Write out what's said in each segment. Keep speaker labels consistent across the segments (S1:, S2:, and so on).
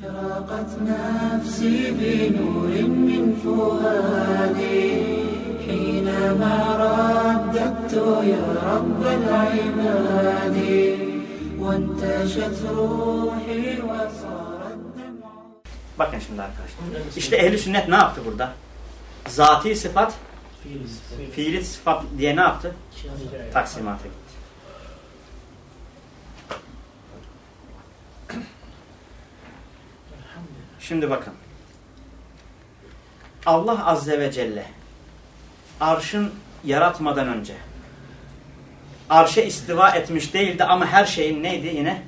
S1: أشرقت نفسي بنور من فؤادي حينما رددت يا رب العباد وانتشت روحي وصار الدمع
S2: Bakın şimdi arkadaşlar. İşte ehli sünnet ne yaptı burada? Zati sıfat, fiili sıfat diye ne yaptı? Taksimata gitti. Şimdi bakın. Allah Azze ve Celle arşın yaratmadan önce arşe istiva etmiş değildi ama her şeyin neydi yine?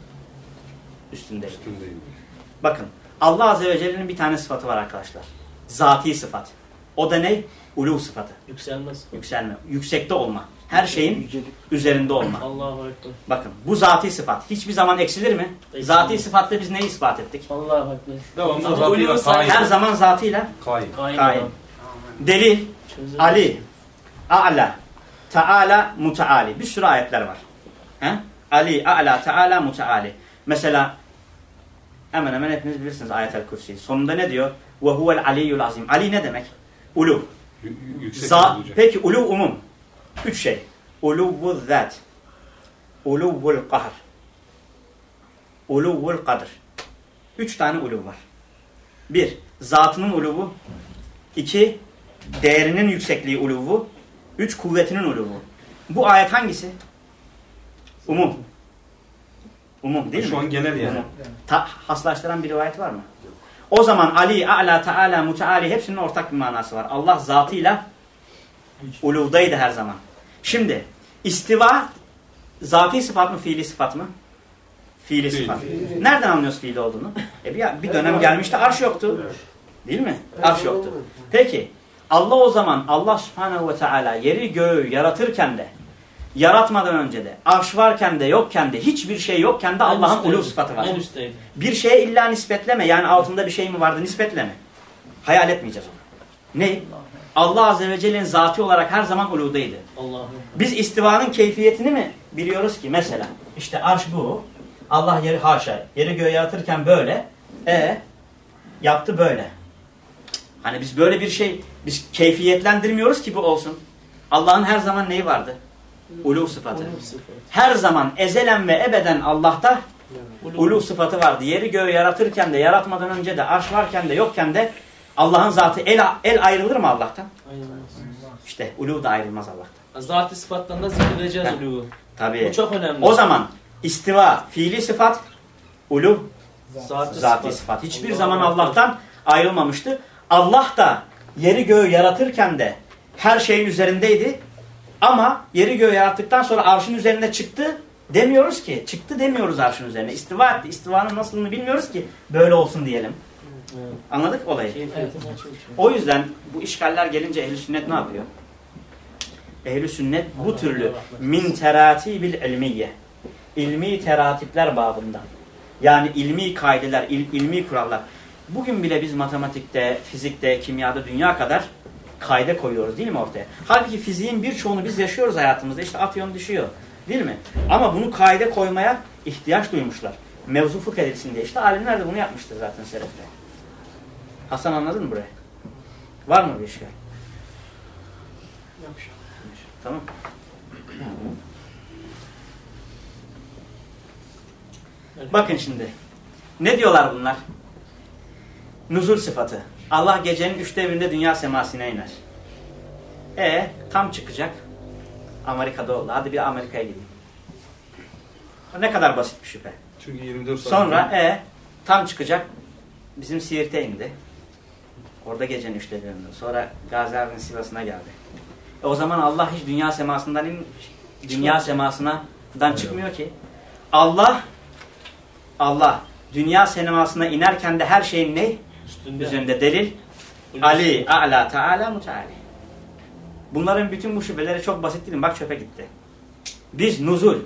S2: Üstündeydi.
S3: Üstündeyim.
S2: Bakın Allah Azze ve Celle'nin bir tane sıfatı var arkadaşlar. Zati sıfat. O da ne? Ulu sıfatı.
S4: Yükselmez.
S2: Yükselme. Yüksekte olma. Her şeyin üzerinde olma.
S4: Allahu Ekber.
S2: Bakın bu zati sıfat. Hiçbir zaman eksilir mi?
S4: Eksilmez.
S2: Zati sıfatla biz neyi ispat ettik?
S4: Allahu Ekber.
S3: Devamlı zatıyla kaim.
S2: Her zaman zatıyla
S3: Kaim.
S4: Kain.
S2: kaim. Delil
S4: Çözüm.
S2: Ali, A'la, Taala, Mutaali. Bir sürü ayetler var. He? Ali, A'la, Taala, Mutaali. Mesela hemen hemen hepiniz bilirsiniz ayetel kürsi. Sonunda ne diyor? Ve huvel aliyyul azim. Ali ne demek? Ulu.
S3: Yüksek.
S2: Peki ulu umum. Üç şey. Uluvul zat. Uluvul kahr. Uluvul kadr. Üç tane uluv var. Bir, zatının uluvu. İki, değerinin yüksekliği uluvu. Üç, kuvvetinin uluvu. Bu ayet hangisi? Umum. Umum değil mi?
S3: Şu an genel yani.
S2: Umum. Ta, haslaştıran bir rivayet var mı? O zaman Ali, A'la, Teala, Muteali hepsinin ortak bir manası var. Allah zatıyla uluvdaydı her zaman. Şimdi istiva zati sıfat mı, fiili sıfat mı? Fiili
S3: Fiil.
S2: sıfat. Nereden anlıyoruz fiili olduğunu? E bir, bir dönem gelmişti arş yoktu. Değil mi? Arş yoktu. Peki Allah o zaman Allah subhanehu ve teala yeri göğü yaratırken de yaratmadan önce de arş varken de yokken de hiçbir şey yokken de Allah'ın ulu sıfatı var. Bir şeye illa nispetleme. Yani altında bir şey mi vardı nispetleme. Hayal etmeyeceğiz onu. Ne? Allah Azze ve Celle'nin zati olarak her zaman uludaydı. Biz istivanın keyfiyetini mi biliyoruz ki? Mesela işte arş bu. Allah yeri haşa. Yeri göğe yaratırken böyle. E yaptı böyle. Hani biz böyle bir şey biz keyfiyetlendirmiyoruz ki bu olsun. Allah'ın her zaman neyi vardı? Ulu sıfatı. Her zaman ezelen ve ebeden Allah'ta ulu sıfatı vardı. Yeri göğü yaratırken de yaratmadan önce de arş varken de yokken de Allah'ın zatı el, el ayrılır mı Allah'tan?
S4: Aynen.
S2: İşte ulu da ayrılmaz Allah'tan.
S4: Zati sıfattan da zikredeceğiz
S2: Heh.
S4: uluğu.
S2: Tabii.
S4: Bu çok önemli.
S2: O zaman istiva fiili sıfat, ulu
S4: Zati,
S2: zati sıfat. Hiçbir zaman Allah'tan ayrılmamıştı. Allah da yeri göğü yaratırken de her şeyin üzerindeydi. Ama yeri göğü yarattıktan sonra arşın üzerine çıktı demiyoruz ki. Çıktı demiyoruz arşın üzerine. İstiva etti. İstivanın nasılını bilmiyoruz ki. Böyle olsun diyelim.
S4: Evet.
S2: Anladık olayı? O yüzden bu işgaller gelince ehl sünnet ne yapıyor? ehl sünnet bu türlü min teratibil ilmiye ilmi teratipler babından yani ilmi kaideler, il- ilmi kurallar. Bugün bile biz matematikte, fizikte, kimyada dünya kadar kaide koyuyoruz değil mi ortaya? Halbuki fiziğin birçoğunu biz yaşıyoruz hayatımızda. İşte atyon düşüyor. Değil mi? Ama bunu kaide koymaya ihtiyaç duymuşlar. Mevzu fıkh edilsin diye. İşte alimler de bunu yapmıştır zaten selefte. Hasan anladın mı burayı? Var mı bir işgal? Tamam. Bakın şimdi. Ne diyorlar bunlar? Nuzul sıfatı. Allah gecenin üçte birinde dünya semasine iner. E tam çıkacak. Amerika'da oldu. Hadi bir Amerika'ya gideyim. Ne kadar basit bir şüphe.
S3: Çünkü 24 saat.
S2: Sonra e tam çıkacak. Bizim Siirt'e indi. Orada gecenin üçte birinde. Sonra Gaziantep'in Sivas'ına geldi. E o zaman Allah hiç dünya semasından in, dünya semasından çıkmıyor ki. Allah Allah dünya semasına inerken de her şeyin ne?
S4: Üstünde.
S2: Üzerinde delil. Ali, A'la, Teala, Muteali. Bunların bütün bu şüpheleri çok basit değil mi? Bak çöpe gitti. Biz nuzul.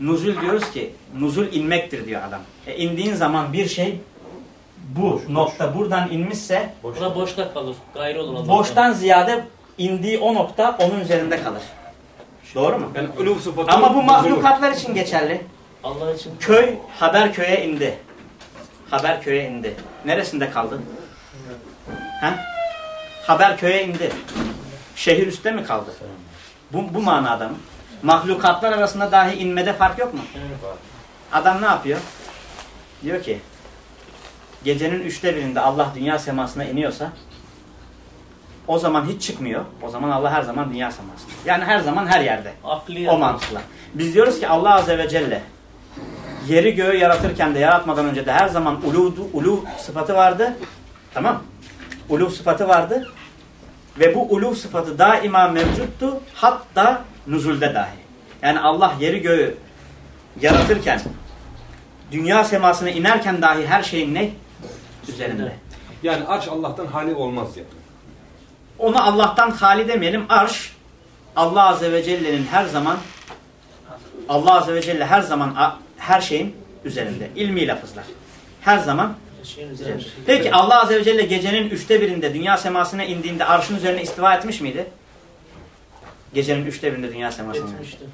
S2: Nuzul diyoruz ki nuzul inmektir diyor adam. E indiğin zaman bir şey bu nokta buradan inmişse
S4: Buna boşta kalır. Gayrı olur Allah'tan.
S2: boştan ziyade indiği o nokta onun üzerinde kalır. Doğru mu?
S3: Yani
S2: Ama bu mahlukatlar için geçerli.
S4: Allah için
S2: Köy Haberköy'e indi. haber köye indi. Neresinde kaldı? Ha? Haber köye indi. Şehir üstte mi kaldı? Bu, bu manada mı? Mahlukatlar arasında dahi inmede fark yok mu?
S4: Evet.
S2: Adam ne yapıyor? Diyor ki gecenin üçte birinde Allah dünya semasına iniyorsa o zaman hiç çıkmıyor. O zaman Allah her zaman dünya semasında. Yani her zaman her yerde.
S4: Akli
S2: O mantıkla. Biz diyoruz ki Allah Azze ve Celle yeri göğü yaratırken de yaratmadan önce de her zaman ulu, ulu sıfatı vardı. Tamam. Ulu sıfatı vardı. Ve bu ulu sıfatı daima mevcuttu. Hatta nuzulde dahi. Yani Allah yeri göğü yaratırken dünya semasına inerken dahi her şeyin ne? Üzerinde.
S3: Yani arş Allah'tan hali olmaz yani.
S2: Onu Allah'tan hali demeyelim. Arş Allah Azze ve Celle'nin her zaman Allah Azze ve Celle her zaman her şeyin üzerinde. İlmi lafızlar. Her zaman
S4: Şeyin
S2: üzerinde.
S4: üzerinde.
S2: Peki Allah Azze ve Celle gecenin üçte birinde dünya semasına indiğinde arşın üzerine istiva etmiş miydi? Gecenin üçte birinde dünya semasına.
S4: Etmişti.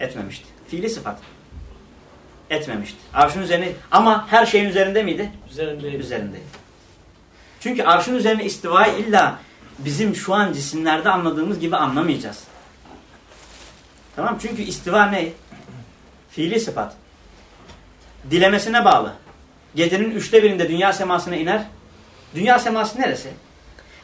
S2: Etmemişti. Fiili sıfat. Etmemişti. Arşın üzerine ama her şeyin üzerinde miydi?
S4: Üzerindeydi.
S2: Üzerindeydi. Çünkü arşın üzerine istivayı illa bizim şu an cisimlerde anladığımız gibi anlamayacağız. Tamam Çünkü istiva ne? Fiili sıfat. Dilemesine bağlı. Gecenin üçte birinde dünya semasına iner. Dünya seması neresi?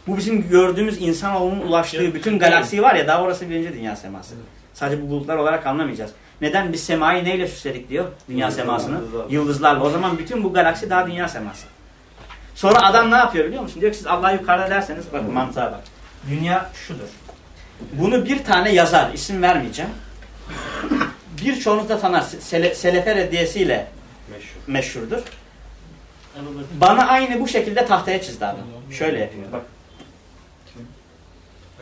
S2: Bu bizim gördüğümüz insanoğlunun ulaştığı bütün galaksi var ya daha orası birinci dünya seması. Sadece bu bulutlar olarak anlamayacağız. Neden biz semayı neyle süsledik diyor dünya semasını? Yıldızlarla. O zaman bütün bu galaksi daha dünya seması. Sonra adam ne yapıyor biliyor musun? Diyor ki siz Allah yukarıda derseniz bakın mantığa bak. Dünya şudur. Bunu bir tane yazar, isim vermeyeceğim. Birçoğunuz da tanır. Sele, Selefe Reddiyesi'yle
S3: Meşhur.
S2: meşhurdur. Bana aynı bu şekilde tahtaya çizdi adam. Şöyle yapıyor bak.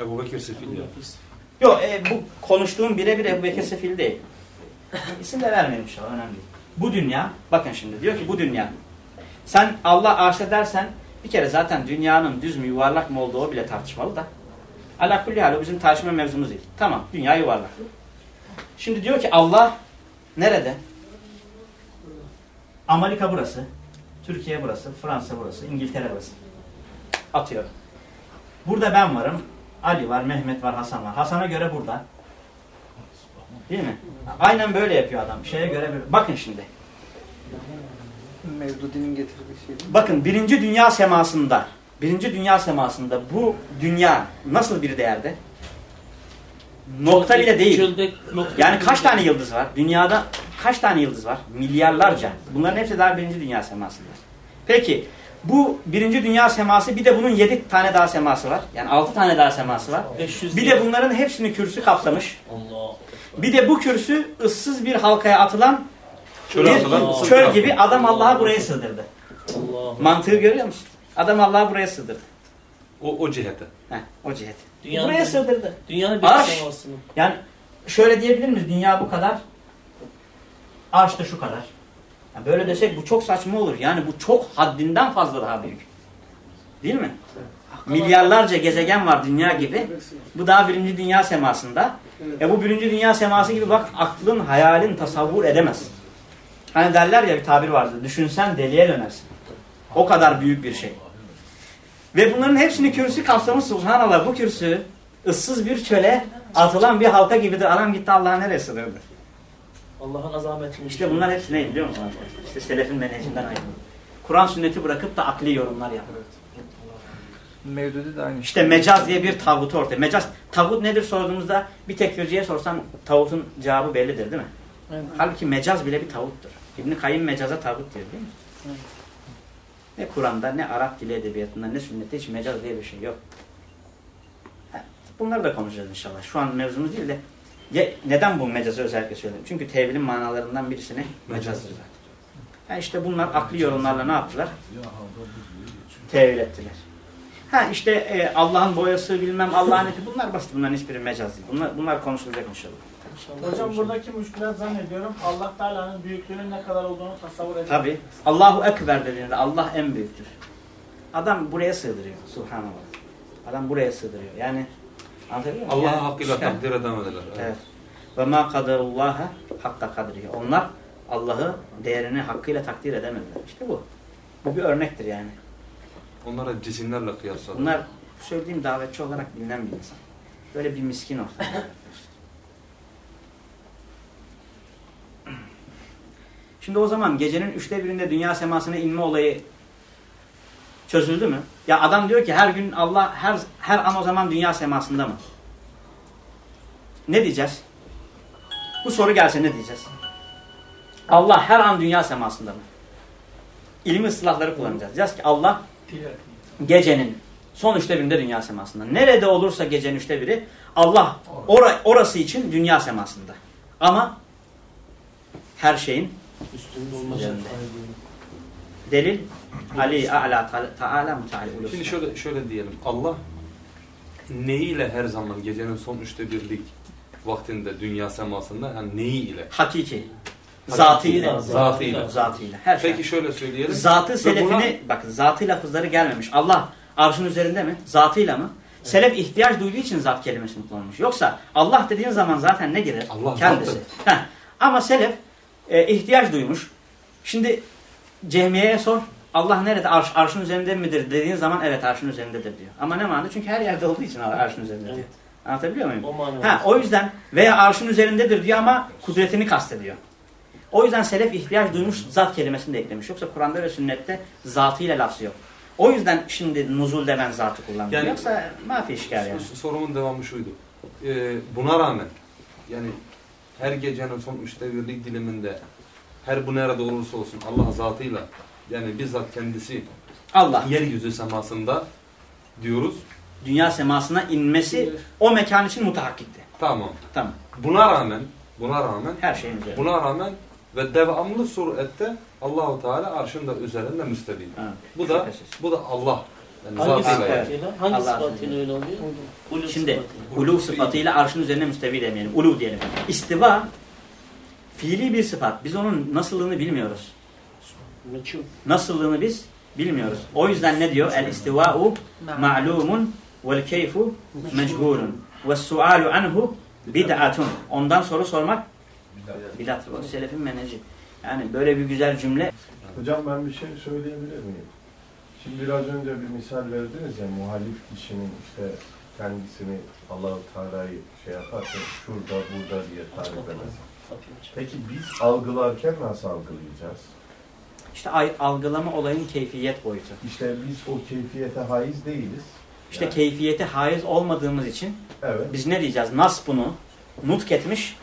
S3: Ebu Bekir Sefil ya.
S2: Yok e, bu konuştuğum birebir Ebu Bekir Sefil değil. İsim de vermedim inşallah önemli değil. Bu dünya, bakın şimdi diyor ki bu dünya. Sen Allah arşa dersen bir kere zaten dünyanın düz mü yuvarlak mı olduğu o bile tartışmalı da. Ala kulli hal o bizim tartışma mevzumuz değil. Tamam dünya yuvarlak. Şimdi diyor ki Allah nerede? Amerika burası. Türkiye burası. Fransa burası. İngiltere burası. Atıyor. Burada ben varım. Ali var, Mehmet var, Hasan var. Hasan'a göre burada. Değil mi? Aynen böyle yapıyor adam. Şeye göre böyle. Bakın şimdi.
S5: Mevdudi'nin getirdiği şey?
S2: Bakın birinci dünya semasında, birinci dünya semasında bu dünya nasıl bir değerde? Nokta bile değil. Yani kaç tane yıldız var? Dünyada kaç tane yıldız var? Milyarlarca. Bunların hepsi daha birinci dünya semasında. Peki bu birinci dünya seması bir de bunun yedi tane daha seması var. Yani altı tane daha seması var.
S4: 500
S2: Bir de bunların hepsini kürsü kapsamış.
S4: Allah.
S2: Bir de bu kürsü ıssız bir halkaya atılan
S3: Çöle
S2: bir
S3: atılan
S2: çöl gibi adam Allah'a buraya sığdırdı.
S4: Allah.
S2: Mantığı görüyor musun? Adam Allah'a buraya sığdırdı.
S3: O, o cihete.
S2: Heh, o cihet.
S4: Dünyanın,
S2: buraya sığdırdı.
S4: dünyanın bir
S2: Arş. Yani şöyle diyebilir miyiz? Dünya bu kadar. Arş da şu kadar. Yani böyle desek bu çok saçma olur. Yani bu çok haddinden fazla daha büyük. Değil mi? Milyarlarca gezegen var dünya gibi. Bu daha birinci dünya semasında. E bu birinci dünya seması gibi bak aklın, hayalin tasavvur edemez. Hani derler ya bir tabir vardı. Düşünsen deliye dönersin. O kadar büyük bir şey. Ve bunların hepsini kürsü kapsamış subhanallah. Bu kürsü ıssız bir çöle atılan bir halka gibidir. Adam gitti Allah'a nereye sığdırdı?
S4: Allah'ın azametini.
S2: İşte bunlar hepsi ne biliyor musun? İşte selefin menhecinden ayrıldı. Kur'an sünneti bırakıp da akli yorumlar yapıyor.
S5: Mevdudi de aynı.
S2: İşte mecaz diye bir tağutu ortaya. Mecaz, tağut nedir sorduğumuzda bir tekfirciye sorsan tağutun cevabı bellidir değil mi?
S5: Evet.
S2: Halbuki mecaz bile bir tağuttur. İbn-i Kayyım mecaza tağut diyor değil mi?
S5: Evet.
S2: Ne Kur'an'da ne Arap dili edebiyatında ne sünnette hiç mecaz diye bir şey yok. Bunları da konuşacağız inşallah. Şu an mevzumuz değil de ya, neden bu mecazı özellikle söyledim? Çünkü tevilin manalarından birisine mecazdır zaten. Ha işte bunlar akli yorumlarla ne yaptılar? Tevil ettiler. Ha işte e, Allah'ın boyası bilmem Allah'ın eti bunlar basit. Bunların hiçbiri mecaz değil. Bunlar, bunlar konuşulacak inşallah.
S4: İnşallah.
S6: Hocam buradaki müşkülat zannediyorum Allah Teala'nın büyüklüğünün ne kadar olduğunu tasavvur ediyor.
S2: Tabi. Allahu Ekber dediğinde Allah en büyüktür. Adam buraya sığdırıyor. Subhanallah. Adam buraya sığdırıyor. Yani anlatabiliyor muyum?
S3: Allah'a
S2: Yani-
S3: hakkıyla
S2: işte-
S3: takdir edemediler.
S2: Evet. Ve ma kadarullaha hakka kadrihi. Onlar Allah'ı değerini hakkıyla takdir edemediler. İşte bu. Bu bir örnektir yani.
S3: Onlara cisimlerle kıyasladı.
S2: Bunlar söylediğim davetçi olarak bilinen bir insan. Böyle bir miskin ortada. Şimdi o zaman gecenin üçte birinde dünya semasına inme olayı çözüldü mü? Ya adam diyor ki her gün Allah her her an o zaman dünya semasında mı? Ne diyeceğiz? Bu soru gelse ne diyeceğiz? Allah her an dünya semasında mı? İlmi ıslahları kullanacağız. Diyeceğiz ki Allah gecenin son üçte birinde dünya semasında. Nerede olursa gecenin üçte biri Allah ora, orası için dünya semasında. Ama her şeyin
S4: Üstünde
S2: delil Ali A'la Ta- Teala Müteala Ulus.
S3: Şimdi şöyle şöyle diyelim. Allah neyiyle her zaman gecenin son üçte birlik vaktinde dünya semasında yani neyi ile?
S2: Hakiki. Zatıyla.
S3: Zatıyla.
S2: Zatıyla. Her şey.
S3: Peki şöyle söyleyelim.
S2: Zatı selefini, bakın zatı lafızları gelmemiş. Allah arşın üzerinde mi? Zatıyla mı? Selef ihtiyaç duyduğu için zat kelimesini kullanmış. Yoksa Allah dediğin zaman zaten ne gelir?
S3: Allah
S2: Kendisi. Heh. Ama selef e, ihtiyaç duymuş. Şimdi cehmiyeye sor. Allah nerede? Arş, arşın üzerinde midir? Dediğin zaman evet arşın üzerindedir diyor. Ama ne manada? Çünkü her yerde olduğu için arşın üzerinde diyor.
S4: Evet.
S2: Anlatabiliyor muyum?
S4: O.
S2: Ha, o yüzden veya arşın üzerindedir diyor ama kudretini kastediyor. O yüzden selef ihtiyaç duymuş zat kelimesini de eklemiş. Yoksa Kur'an'da ve sünnette zatıyla lafzı yok. O yüzden şimdi nuzulde ben zatı kullandım.
S3: Yani-
S2: Yoksa mafi işgal yani.
S3: Sorumun devamı şuydu. Ee, buna rağmen yani her gecenin son üçte birlik diliminde her bu nerede olursa olsun Allah zatıyla yani bizzat kendisi
S2: Allah
S3: yeryüzü semasında diyoruz.
S2: dünya semasına inmesi o mekan için mutahakkikti.
S3: Tamam.
S2: Tamam.
S3: Buna rağmen buna rağmen
S2: Her şeyin üzerinde.
S3: buna rağmen ve devamlı surette Allahu Teala arşın da üzerinde müstevî.
S2: Ha,
S3: Bu da bu da Allah. Yani
S4: Hangi sıfatıyla? Hangi
S2: Allah
S4: sıfatıyla öyle oluyor? Ulu
S2: Şimdi ulu sıfatıyla arşın üzerine müstevi demeyelim. Ulu diyelim. İstiva fiili bir sıfat. Biz onun nasıllığını bilmiyoruz. Nasıllığını biz bilmiyoruz. O yüzden ne diyor? El istiva'u ma'lumun vel keyfu mechulun ve sualu anhu bid'atun. Ondan soru sormak bidat. O selefin meneci. Yani böyle bir güzel cümle.
S7: Hocam ben bir şey söyleyebilir miyim? Şimdi biraz önce bir misal verdiniz ya muhalif kişinin işte kendisini Allahu Teala'yı şey yaparken şurada burada diye tarif edemez. Peki biz algılarken nasıl algılayacağız?
S2: İşte algılama olayın keyfiyet boyutu.
S7: İşte biz o keyfiyete haiz değiliz.
S2: İşte
S7: Yani,
S2: keyfiyete haiz olmadığımız için
S7: evet.
S2: biz ne diyeceğiz? Nas bunu nutk etmiş.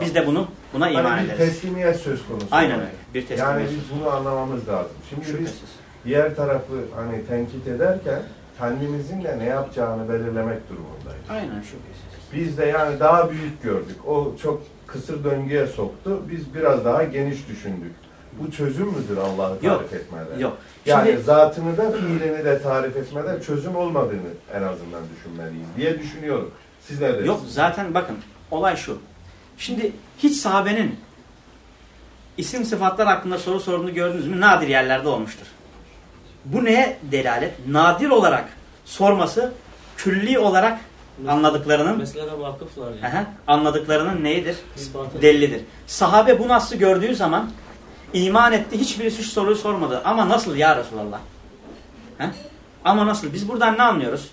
S2: Biz de bunu buna iman
S7: Hani bir
S2: ederiz.
S7: teslimiyet söz konusu.
S2: Aynen öyle. Bir
S7: Yani
S2: teslimiyet.
S7: biz bunu anlamamız lazım. Şimdi biz
S2: Şüphesiz.
S7: diğer tarafı hani tenkit ederken kendimizin de ne yapacağını belirlemek durumundayız.
S2: Aynen şüphesiz.
S7: Biz de yani daha büyük gördük. O çok kısır döngüye soktu. Biz biraz daha geniş düşündük. Bu çözüm müdür Allah'ı tarif
S2: Yok,
S7: etmede?
S2: Yok.
S7: Yani
S2: Şimdi
S7: zatını da fiilini de tarif etmede çözüm olmadığını en azından düşünmeliyiz diye düşünüyorum. Siz ne dersiniz?
S2: yok zaten bakın olay şu. Şimdi hiç sahabenin isim sıfatlar hakkında soru sorduğunu gördünüz mü? Nadir yerlerde olmuştur. Bu neye delalet? Nadir olarak sorması külli olarak anladıklarının
S4: Meselelere vakıflar yani.
S2: Aha, anladıklarının neyidir?
S4: İspatı.
S2: Delilidir. Sahabe bu nasıl gördüğü zaman iman etti. Hiçbirisi şu soruyu sormadı. Ama nasıl ya Resulallah? He? Ama nasıl? Biz buradan ne anlıyoruz?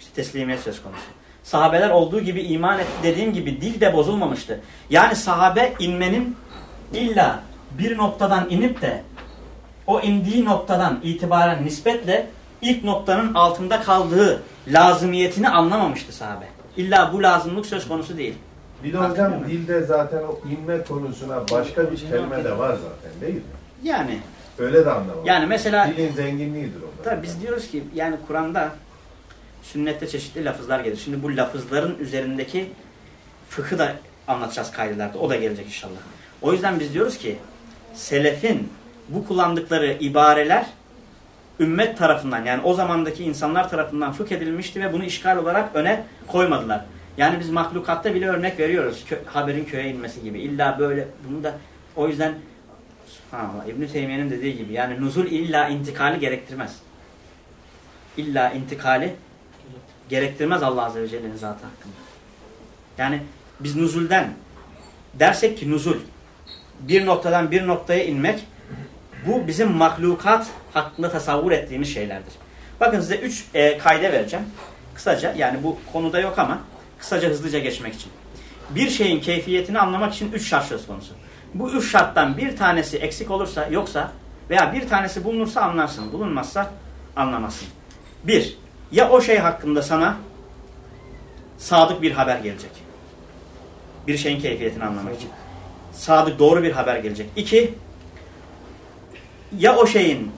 S2: İşte teslimiyet söz konusu. Sahabeler olduğu gibi iman etti dediğim gibi dil de bozulmamıştı. Yani sahabe inmenin illa bir noktadan inip de o indiği noktadan itibaren nispetle ilk noktanın altında kaldığı lazımiyetini anlamamıştı sahabe. İlla bu lazımlık söz konusu değil.
S7: Bir de hocam dilde zaten o inme konusuna başka bir kelime de var zaten değil mi?
S2: Yani
S7: Öyle de anlamam.
S2: yani mesela
S7: Dilin zenginliğidir o.
S2: tabii biz diyoruz ki yani Kur'an'da sünnette çeşitli lafızlar gelir. Şimdi bu lafızların üzerindeki fıkhı da anlatacağız kaydılarda. O da gelecek inşallah. O yüzden biz diyoruz ki selefin bu kullandıkları ibareler ümmet tarafından yani o zamandaki insanlar tarafından fıkh edilmişti ve bunu işgal olarak öne koymadılar. Yani biz mahlukatta bile örnek veriyoruz. Kö- haberin köye inmesi gibi. İlla böyle bunu da o yüzden Subhanallah İbn Teymiye'nin dediği gibi yani nuzul illa intikali gerektirmez. İlla intikali gerektirmez Allah Azze ve Celle'nin zatı hakkında. Yani biz nuzulden dersek ki nuzul bir noktadan bir noktaya inmek bu bizim mahlukat hakkında tasavvur ettiğimiz şeylerdir. Bakın size üç e, kayda vereceğim. Kısaca yani bu konuda yok ama kısaca hızlıca geçmek için. Bir şeyin keyfiyetini anlamak için üç şart söz konusu. Bu üç şarttan bir tanesi eksik olursa yoksa veya bir tanesi bulunursa anlarsın. Bulunmazsa anlamazsın. Bir, ya o şey hakkında sana sadık bir haber gelecek. Bir şeyin keyfiyetini anlamak için. Sadık doğru bir haber gelecek. İki, ya o şeyin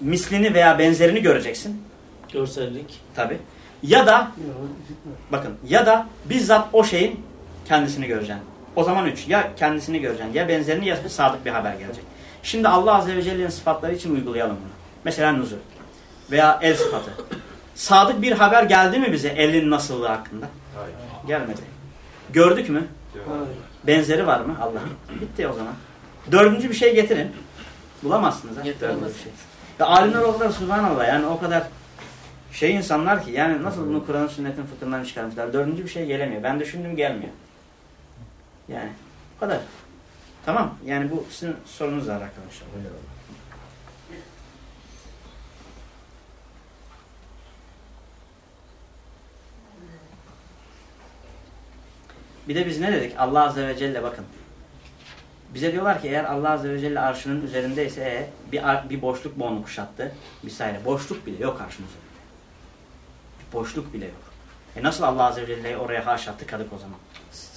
S2: mislini veya benzerini göreceksin.
S4: Görsellik.
S2: Tabi. Ya da bakın ya da bizzat o şeyin kendisini göreceksin. O zaman üç. Ya kendisini göreceksin ya benzerini ya sadık bir haber gelecek. Şimdi Allah Azze ve Celle'nin sıfatları için uygulayalım bunu. Mesela nuzul veya el sıfatı. Sadık bir haber geldi mi bize elin nasıllığı hakkında? Gelmedi. Gördük mü? Benzeri var mı Allah'ın? Bitti o zaman. Dördüncü bir şey getirin. Bulamazsınız. Ha? Dördüncü bir şey. Ve alimler o kadar subhanallah yani o kadar şey insanlar ki yani nasıl bunu Kur'an sünnetin fıkhından çıkarmışlar. Dördüncü bir şey gelemiyor. Ben düşündüm gelmiyor. Yani o kadar. Tamam. Yani bu sizin sorunuzla alakalı bir şey. Bir de biz ne dedik? Allah Azze ve Celle bakın. Bize diyorlar ki eğer Allah Azze ve Celle arşının üzerindeyse e, bir, bir boşluk onu kuşattı? Vesaire. Boşluk bile yok arşın üzerinde. Boşluk bile yok. E nasıl Allah Azze ve Celle'yi oraya haşa tıkadık o zaman?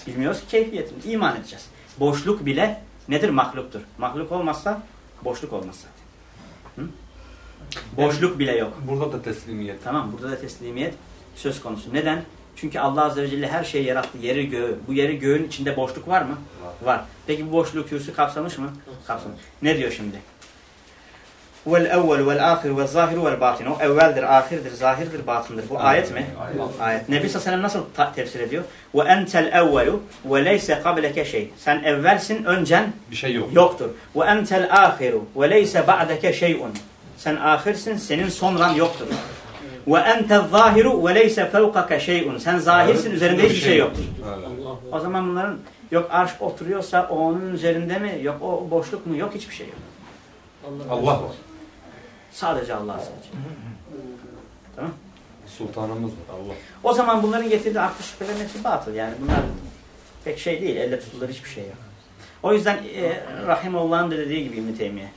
S2: Bilmiyoruz ki keyfiyetini. İman edeceğiz. Boşluk bile nedir? Mahluktur. Mahluk olmazsa boşluk olmaz zaten. Hı? Boşluk bile yok.
S3: Burada da teslimiyet.
S2: Tamam burada da teslimiyet söz konusu. Neden? Çünkü Allah Azze ve Celle her şeyi yarattı. Yeri göğü. Bu yeri göğün içinde boşluk var mı? Var. Peki bu boşluğu kürsü kapsamış mı? Kapsamış. Ne diyor şimdi? Vel evvel vel ahir vel zahiru vel batin. O evveldir, ahirdir, zahirdir, batındır. Bu ayet mi? Ayet. Nebi Sallallahu nasıl tefsir ediyor? Ve entel evvelu ve leyse kableke şey. Sen evvelsin, öncen
S3: Bir şey yok.
S2: yoktur. Ve entel ahiru ve leyse ba'deke şey'un. Sen ahirsin, senin sonran yoktur. Ve entel zahiru ve leyse fevkake şey'un. Sen zahirsin, üzerinde hiçbir şey yoktur. O zaman bunların yok arş oturuyorsa o onun üzerinde mi? Yok o boşluk mu? Yok hiçbir şey yok.
S4: Allah
S3: var.
S2: Sadece Allah sadece. Tamam.
S3: Sultanımız var. Allah.
S2: O zaman bunların getirdiği aklı şüphelerin hepsi batıl. Yani bunlar pek şey değil. Elle tutulur hiçbir şey yok. O yüzden e, Rahimullah'ın da dediği gibi İbn-i Teymiye.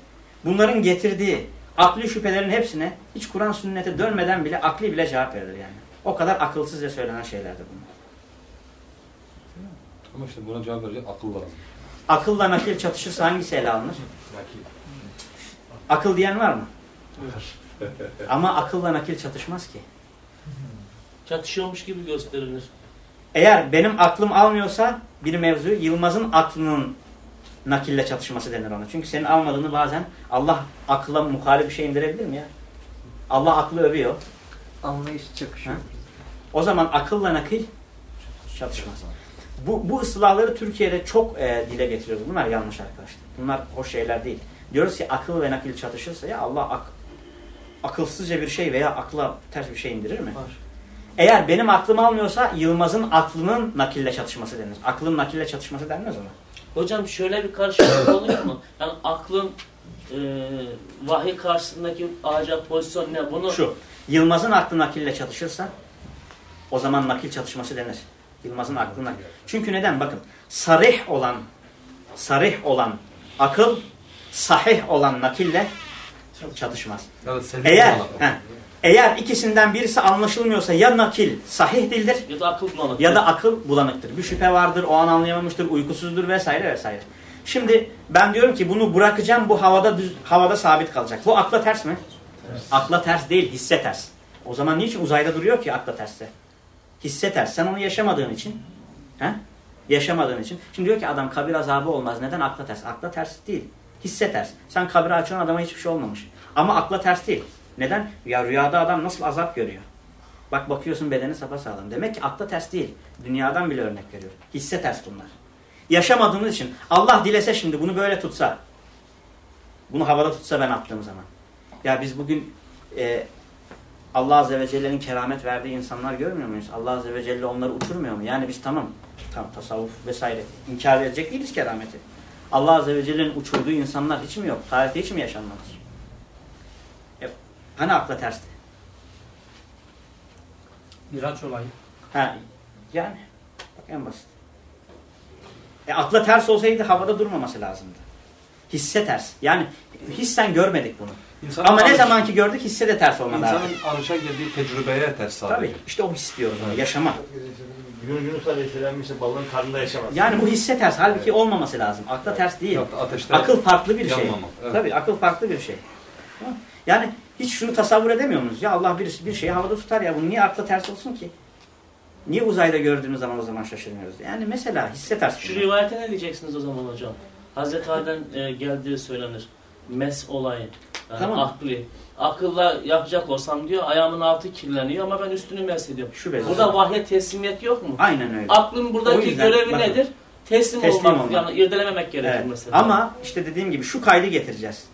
S2: Bunların getirdiği akli şüphelerin hepsine hiç Kur'an sünnete dönmeden bile akli bile cevap verilir yani. O kadar akılsızca söylenen şeylerdir bunlar.
S3: Ama işte buna cevap verecek akıl lazım.
S2: Akılla nakil çatışırsa hangisi ele alınır? Akıl diyen var mı? Ama akılla nakil çatışmaz ki.
S4: Çatışıyormuş gibi gösterilir.
S2: Eğer benim aklım almıyorsa bir mevzu Yılmaz'ın aklının nakille çatışması denir ona. Çünkü senin almadığını bazen Allah akla muhalif bir şey indirebilir mi ya? Allah aklı övüyor.
S5: Anlayış çakışıyor.
S2: Ha? O zaman akılla nakil çatışmaz. Bu, bu ıslahları Türkiye'de çok e, dile getiriyoruz. Bunlar yanlış arkadaşlar. Bunlar hoş şeyler değil. Diyoruz ki akıl ve nakil çatışırsa ya Allah ak akılsızca bir şey veya akla ters bir şey indirir mi?
S4: Var.
S2: Eğer benim aklım almıyorsa Yılmaz'ın aklının nakille çatışması denir. Aklın nakille çatışması denmez ona.
S4: Hocam şöyle bir karşılık oluyor mu? Yani aklın e, vahiy karşısındaki acil pozisyon ne? Bunu
S2: Şu, Yılmaz'ın aklı nakille çatışırsa o zaman nakil çatışması denir. Yılmaz'ın aklı nakil. Çünkü neden? Bakın, sarih olan sarih olan akıl sahih olan nakille çatışmaz. Eğer heh, eğer ikisinden birisi anlaşılmıyorsa ya nakil sahih dildir
S4: ya da akıl bulanık.
S2: ya da akıl bulanıktır. Bir şüphe vardır, o an anlayamamıştır, uykusuzdur vesaire vesaire. Şimdi ben diyorum ki bunu bırakacağım bu havada düz, havada sabit kalacak. Bu akla ters mi? Akla ters değil, hisse ters. O zaman niçin uzayda duruyor ki akla tersse? Hisse ters. Sen onu yaşamadığın için, he? Yaşamadığın için. Şimdi diyor ki adam kabir azabı olmaz. Neden akla ters? Akla ters değil. Hisse ters. Sen kabri açıyorsun adama hiçbir şey olmamış. Ama akla ters değil. Neden? Ya rüyada adam nasıl azap görüyor? Bak bakıyorsun bedeni sapasağlam. Demek ki akla ters değil. Dünyadan bile örnek veriyor. Hisse ters bunlar. Yaşamadığımız için Allah dilese şimdi bunu böyle tutsa bunu havada tutsa ben attığım zaman. Ya biz bugün e, Allah Azze ve Celle'nin keramet verdiği insanlar görmüyor muyuz? Allah Azze ve Celle onları uçurmuyor mu? Yani biz tamam, tamam tasavvuf vesaire inkar edecek değiliz kerameti. Allah Azze ve Celle'nin uçurduğu insanlar hiç mi yok? Tarihte hiç mi yaşanmamış? E, hani akla tersti?
S4: Miraç olayı.
S2: Ha, yani bak en basit. E, akla ters olsaydı havada durmaması lazımdı. Hisse ters. Yani hissen görmedik bunu.
S3: İnsanın
S2: Ama ne
S3: alış-
S2: zamanki gördük hisse de ters olmalı artık.
S3: İnsanın alışa geldiği tecrübeye ters sadece.
S2: Tabii işte o his diyoruz ona. Yaşama.
S7: Yunus Aleyhisselam işte balığın karnında yaşamaz.
S2: Yani bu hisse ters. Halbuki olmaması lazım. Akla ters değil.
S3: Yok, ateşte
S2: Akıl farklı bir şey.
S3: yanmamak, evet.
S2: Tabii akıl farklı bir şey. Tamam. Yani hiç şunu tasavvur edemiyor musunuz? Ya Allah bir, bir şeyi havada tutar ya. Bu niye akla ters olsun ki? Niye uzayda gördüğümüz zaman o zaman şaşırmıyoruz? Yani mesela hisse ters.
S4: Şu
S2: bunlar.
S4: rivayete ne diyeceksiniz o zaman hocam? Hazreti Ali'den e, geldiği söylenir. Mes olayı. Yani
S2: Tamam.
S4: akli. Akılla yapacak olsam diyor ayağımın altı kirleniyor ama ben üstünü mes ediyorum.
S2: Şüphesiz.
S4: Burada vahye teslimiyet yok mu?
S2: Aynen öyle.
S4: Aklın buradaki
S2: yüzden
S4: görevi
S2: bakın.
S4: nedir? Teslim,
S2: Teslim
S4: olmak.
S2: olmak.
S4: Yani irdelememek gerekir
S2: Evet.
S4: mesela.
S2: Ama işte dediğim gibi şu kaydı getireceğiz.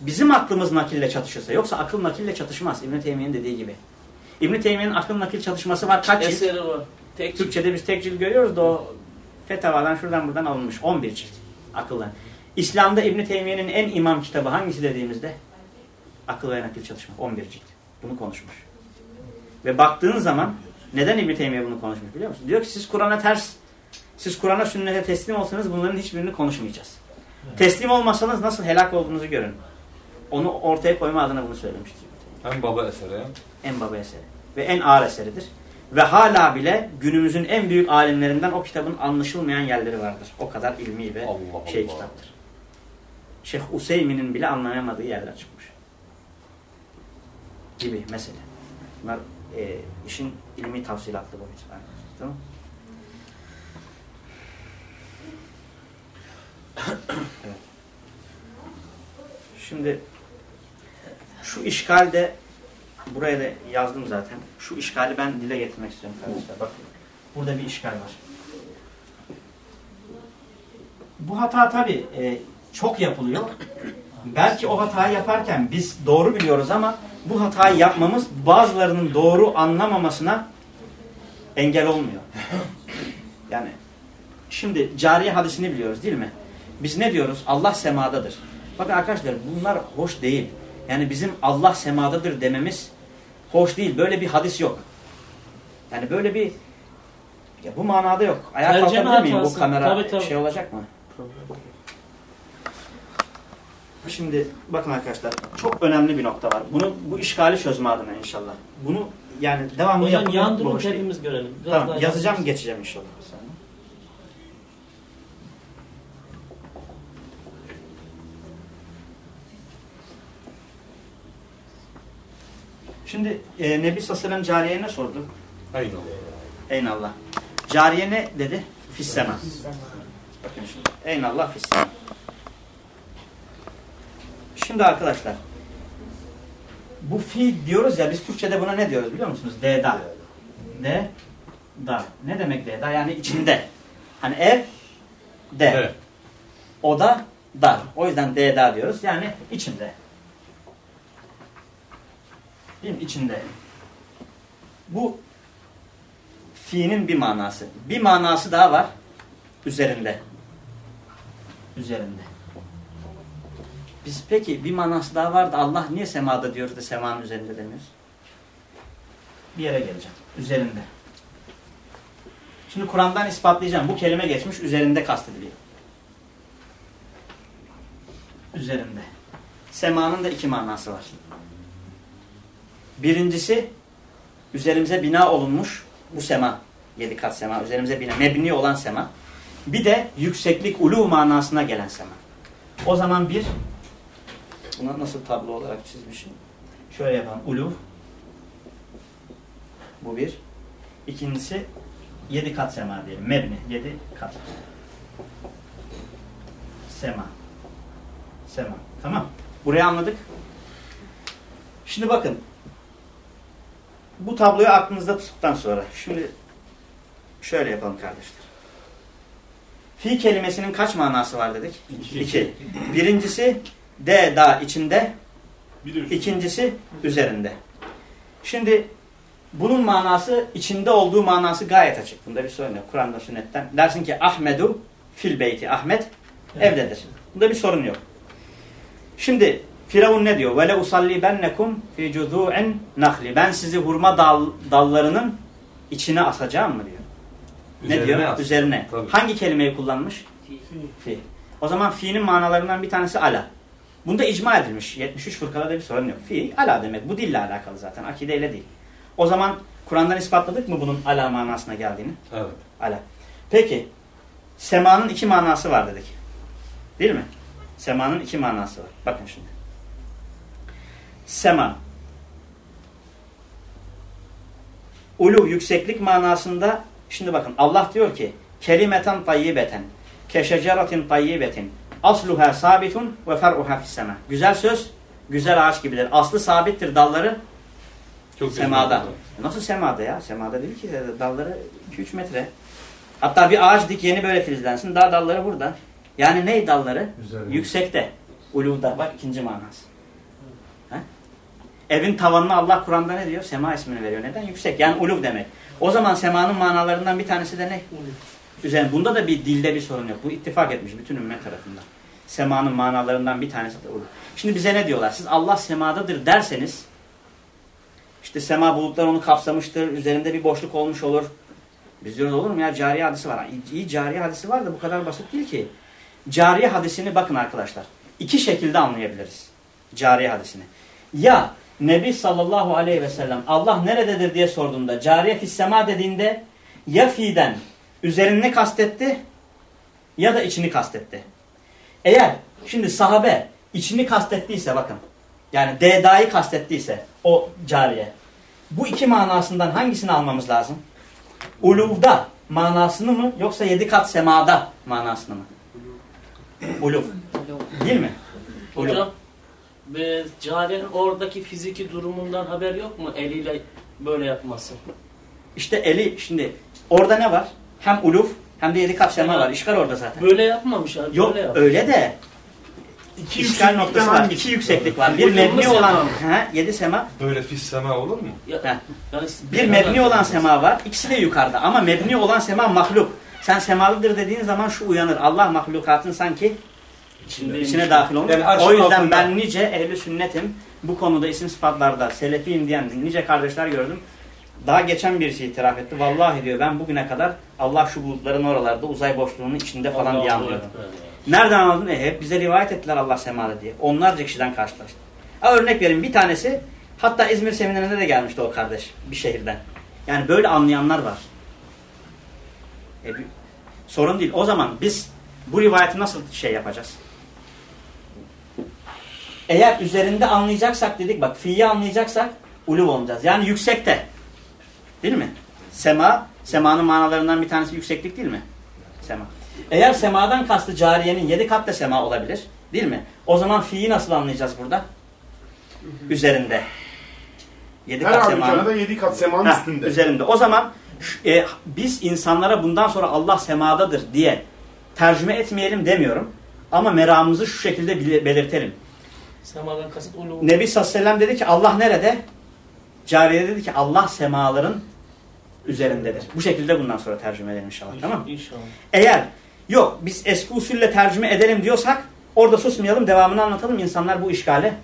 S2: Bizim aklımız nakille çatışırsa yoksa akıl nakille çatışmaz. İbn Teymiye'nin dediği gibi. İbn Teymiye'nin akıl nakil çatışması var kaç cilt?
S4: eseri var. Tek
S2: Türkçe'de biz tek cilt görüyoruz da o fetavadan şuradan buradan alınmış. 11 cilt akıllı. İslam'da İbn Teymiye'nin en imam kitabı hangisi dediğimizde? Akıl ve nakil çalışma. 11 cilt. Bunu konuşmuş. Ve baktığın zaman neden İbn Teymiye bunu konuşmuş biliyor musun? Diyor ki siz Kur'an'a ters, siz Kur'an'a sünnete teslim olsanız bunların hiçbirini konuşmayacağız. Teslim olmasanız nasıl helak olduğunuzu görün. Onu ortaya koyma adına bunu söylemiştir.
S3: Hem baba eseri
S2: En baba eseri. Ve en ağır eseridir. Ve hala bile günümüzün en büyük alimlerinden o kitabın anlaşılmayan yerleri vardır. O kadar ilmi ve
S3: Allah
S2: şey
S3: Allah.
S2: kitaptır. Şeyh Useymi'nin bile anlayamadığı yerler çıkmış. Gibi mesela. Bunlar e, işin ilmi tavsilatlı boyutu. Tamam Evet. Şimdi şu işgalde buraya da yazdım zaten. Şu işgali ben dile getirmek istiyorum kardeşler. Bakın. Burada bir işgal var. Bu hata tabii e, çok yapılıyor. Belki o hatayı yaparken biz doğru biliyoruz ama bu hatayı yapmamız bazılarının doğru anlamamasına engel olmuyor. Yani şimdi cariye hadisini biliyoruz değil mi? Biz ne diyoruz? Allah semadadır. Bakın arkadaşlar bunlar hoş değil. Yani bizim Allah semadadır dememiz hoş değil. Böyle bir hadis yok. Yani böyle bir ya bu manada yok. Ayağa kalkabilir miyim? Bu kamera
S4: Tabii, tabii.
S2: şey olacak mı? Şimdi bakın arkadaşlar çok önemli bir nokta var. Bunu bu işgali çözme adına inşallah. Bunu yani devamlı
S4: Hocam
S2: yapın.
S4: yan
S2: değil.
S4: hepimiz görelim. Biraz
S2: Tamam yazacağım
S4: yan-
S2: geçeceğim inşallah. Şimdi e, Nebi Sassalem cariyeye ne sordu?
S3: Aynen.
S2: Eynallah. Cariye ne dedi? Fissema. Bakın şimdi. Eynallah fissema. Şimdi arkadaşlar bu fi diyoruz ya biz Türkçe'de buna ne diyoruz biliyor musunuz? Deda. De da. Ne demek deda? Yani içinde. Hani ev de.
S3: Evet.
S2: Oda dar. O yüzden deda diyoruz. Yani içinde. Değil mi? İçinde. Bu fiinin bir manası. Bir manası daha var. Üzerinde. Üzerinde. Biz peki bir manası daha var da Allah niye semada diyoruz da semanın üzerinde demiyoruz? Bir yere geleceğim. Üzerinde. Şimdi Kur'an'dan ispatlayacağım. Bu kelime geçmiş üzerinde kastediliyor. Üzerinde. Semanın da iki manası var. Birincisi üzerimize bina olunmuş bu sema. Yedi kat sema. Üzerimize bina. Mebni olan sema. Bir de yükseklik ulu manasına gelen sema. O zaman bir buna nasıl tablo olarak çizmişim? Şöyle yapalım. Ulu bu bir. İkincisi yedi kat sema diyelim. Mebni. Yedi kat. Sema. Sema. Tamam. Burayı anladık. Şimdi bakın. Bu tabloyu aklınızda tuttuktan sonra şimdi şöyle yapalım kardeşler. Fi kelimesinin kaç manası var dedik? İki. Birincisi de da içinde. İkincisi üzerinde. Şimdi bunun manası içinde olduğu manası gayet açık. Bunda bir sorun yok. Kur'an'da sünnetten. Dersin ki Ahmedu fil beyti. Ahmet Evdedir. Bunda bir sorun yok. Şimdi Firavun ne diyor? Vele usalli bennekum fi cuzu'in nahli. Ben sizi hurma dal, dallarının içine asacağım mı diyor. ne
S3: Üzerine
S2: diyor?
S3: as.
S2: Üzerine.
S3: Tabii.
S2: Hangi kelimeyi kullanmış? Fi. O zaman fi'nin manalarından bir tanesi ala. Bunda icma edilmiş. 73 fırkada da bir sorun yok. Fi ala demek. Bu dille alakalı zaten. Akideyle değil. O zaman Kur'an'dan ispatladık mı bunun ala manasına geldiğini?
S3: Evet.
S2: Ala. Peki semanın iki manası var dedik. Değil mi? Semanın iki manası var. Bakın şimdi. Sema. Ulu yükseklik manasında şimdi bakın Allah diyor ki kelimeten tayyibeten keşeceratin tayyibetin asluha sabitun ve fer'uha fissema. Güzel söz güzel ağaç gibidir. Aslı sabittir dalları
S3: Çok
S2: semada.
S3: güzel.
S2: Nasıl semada ya? Semada değil ki dalları 2-3 metre. Hatta bir ağaç dik yeni böyle filizlensin. Daha dalları burada. Yani ne dalları?
S7: Üzerine.
S2: Yüksekte. Uluda. Bak ikinci manası. Ha? Evin tavanına Allah Kur'an'da ne diyor? Sema ismini veriyor. Neden? Yüksek. Yani uluv demek. O zaman semanın manalarından bir tanesi de ne? Üzerine. Bunda da bir dilde bir sorun yok. Bu ittifak etmiş bütün ümmet tarafından. Semanın manalarından bir tanesi de uluv. Şimdi bize ne diyorlar? Siz Allah semadadır derseniz işte sema bulutlar onu kapsamıştır. Üzerinde bir boşluk olmuş olur. Biz diyoruz olur mu ya cariye hadisi var. İyi, cariye hadisi var da bu kadar basit değil ki. Cariye hadisini bakın arkadaşlar. iki şekilde anlayabiliriz. Cariye hadisini. Ya Nebi sallallahu aleyhi ve sellem Allah nerededir diye sorduğunda cariye fissema dediğinde ya fiiden üzerini kastetti ya da içini kastetti. Eğer şimdi sahabe içini kastettiyse bakın yani dedayı kastettiyse o cariye bu iki manasından hangisini almamız lazım? Uluvda manasını mı yoksa yedi kat semada manasını mı? Uluv. Değil mi? Uluv.
S4: Hocam ve cariyenin oradaki fiziki durumundan haber yok mu? Eliyle böyle yapması.
S2: İşte eli şimdi orada ne var? Hem uluv hem de yedi kat sema var. İşgal orada zaten.
S4: Böyle yapmamış abi.
S2: Yok
S4: böyle yapmış.
S2: öyle de
S6: İki
S2: işgal noktası var. İki yükseklik var. Bir mebni olan ha, yedi sema.
S3: Böyle fis sema olur mu?
S4: Ya-
S2: Bir mebni olan sema var. İkisi de yukarıda. Ama mebni olan sema mahluk. Sen semalıdır dediğin zaman şu uyanır. Allah mahlukatın sanki
S4: İçindeymiş.
S2: içine dahil olmuş.
S3: Yani
S2: o yüzden
S3: altında.
S2: ben nice ehli sünnetim bu konuda isim sıfatlarda selefiyim diyen nice kardeşler gördüm. Daha geçen birisi itiraf etti. Vallahi diyor ben bugüne kadar Allah şu bulutların oralarda uzay boşluğunun içinde falan
S4: Allah
S2: diye anlıyordum. Nereden anladın? E, hep bize rivayet ettiler Allah semada diye. Onlarca kişiden karşılaştım. Ha, örnek vereyim bir tanesi hatta İzmir seminerine de gelmişti o kardeş bir şehirden. Yani böyle anlayanlar var. E, bir- sorun değil. O zaman biz bu rivayeti nasıl şey yapacağız? Eğer üzerinde anlayacaksak dedik bak fi'yi anlayacaksak uluv olacağız. Yani yüksekte. Değil mi? Sema, semanın manalarından bir tanesi yükseklik değil mi? Sema. Eğer semadan kastı cariyenin yedi kat da sema olabilir. Değil mi? O zaman fi'yi nasıl anlayacağız burada? Üzerinde. Yedi
S6: Her
S2: kat semanın.
S6: da yedi kat semanın
S2: Heh,
S6: üstünde.
S2: Üzerinde. O zaman e, biz insanlara bundan sonra Allah semadadır diye tercüme etmeyelim demiyorum. Ama meramımızı şu şekilde belirtelim.
S4: Semadan kasıt ulu.
S2: Nebi sallallahu aleyhi ve sellem dedi ki Allah nerede? Cariye dedi ki Allah semaların üzerindedir. Bu şekilde bundan sonra tercüme edelim inşallah. Tamam mı?
S4: İnşallah.
S2: Eğer yok biz eski usulle tercüme edelim diyorsak orada susmayalım devamını anlatalım. İnsanlar bu işgale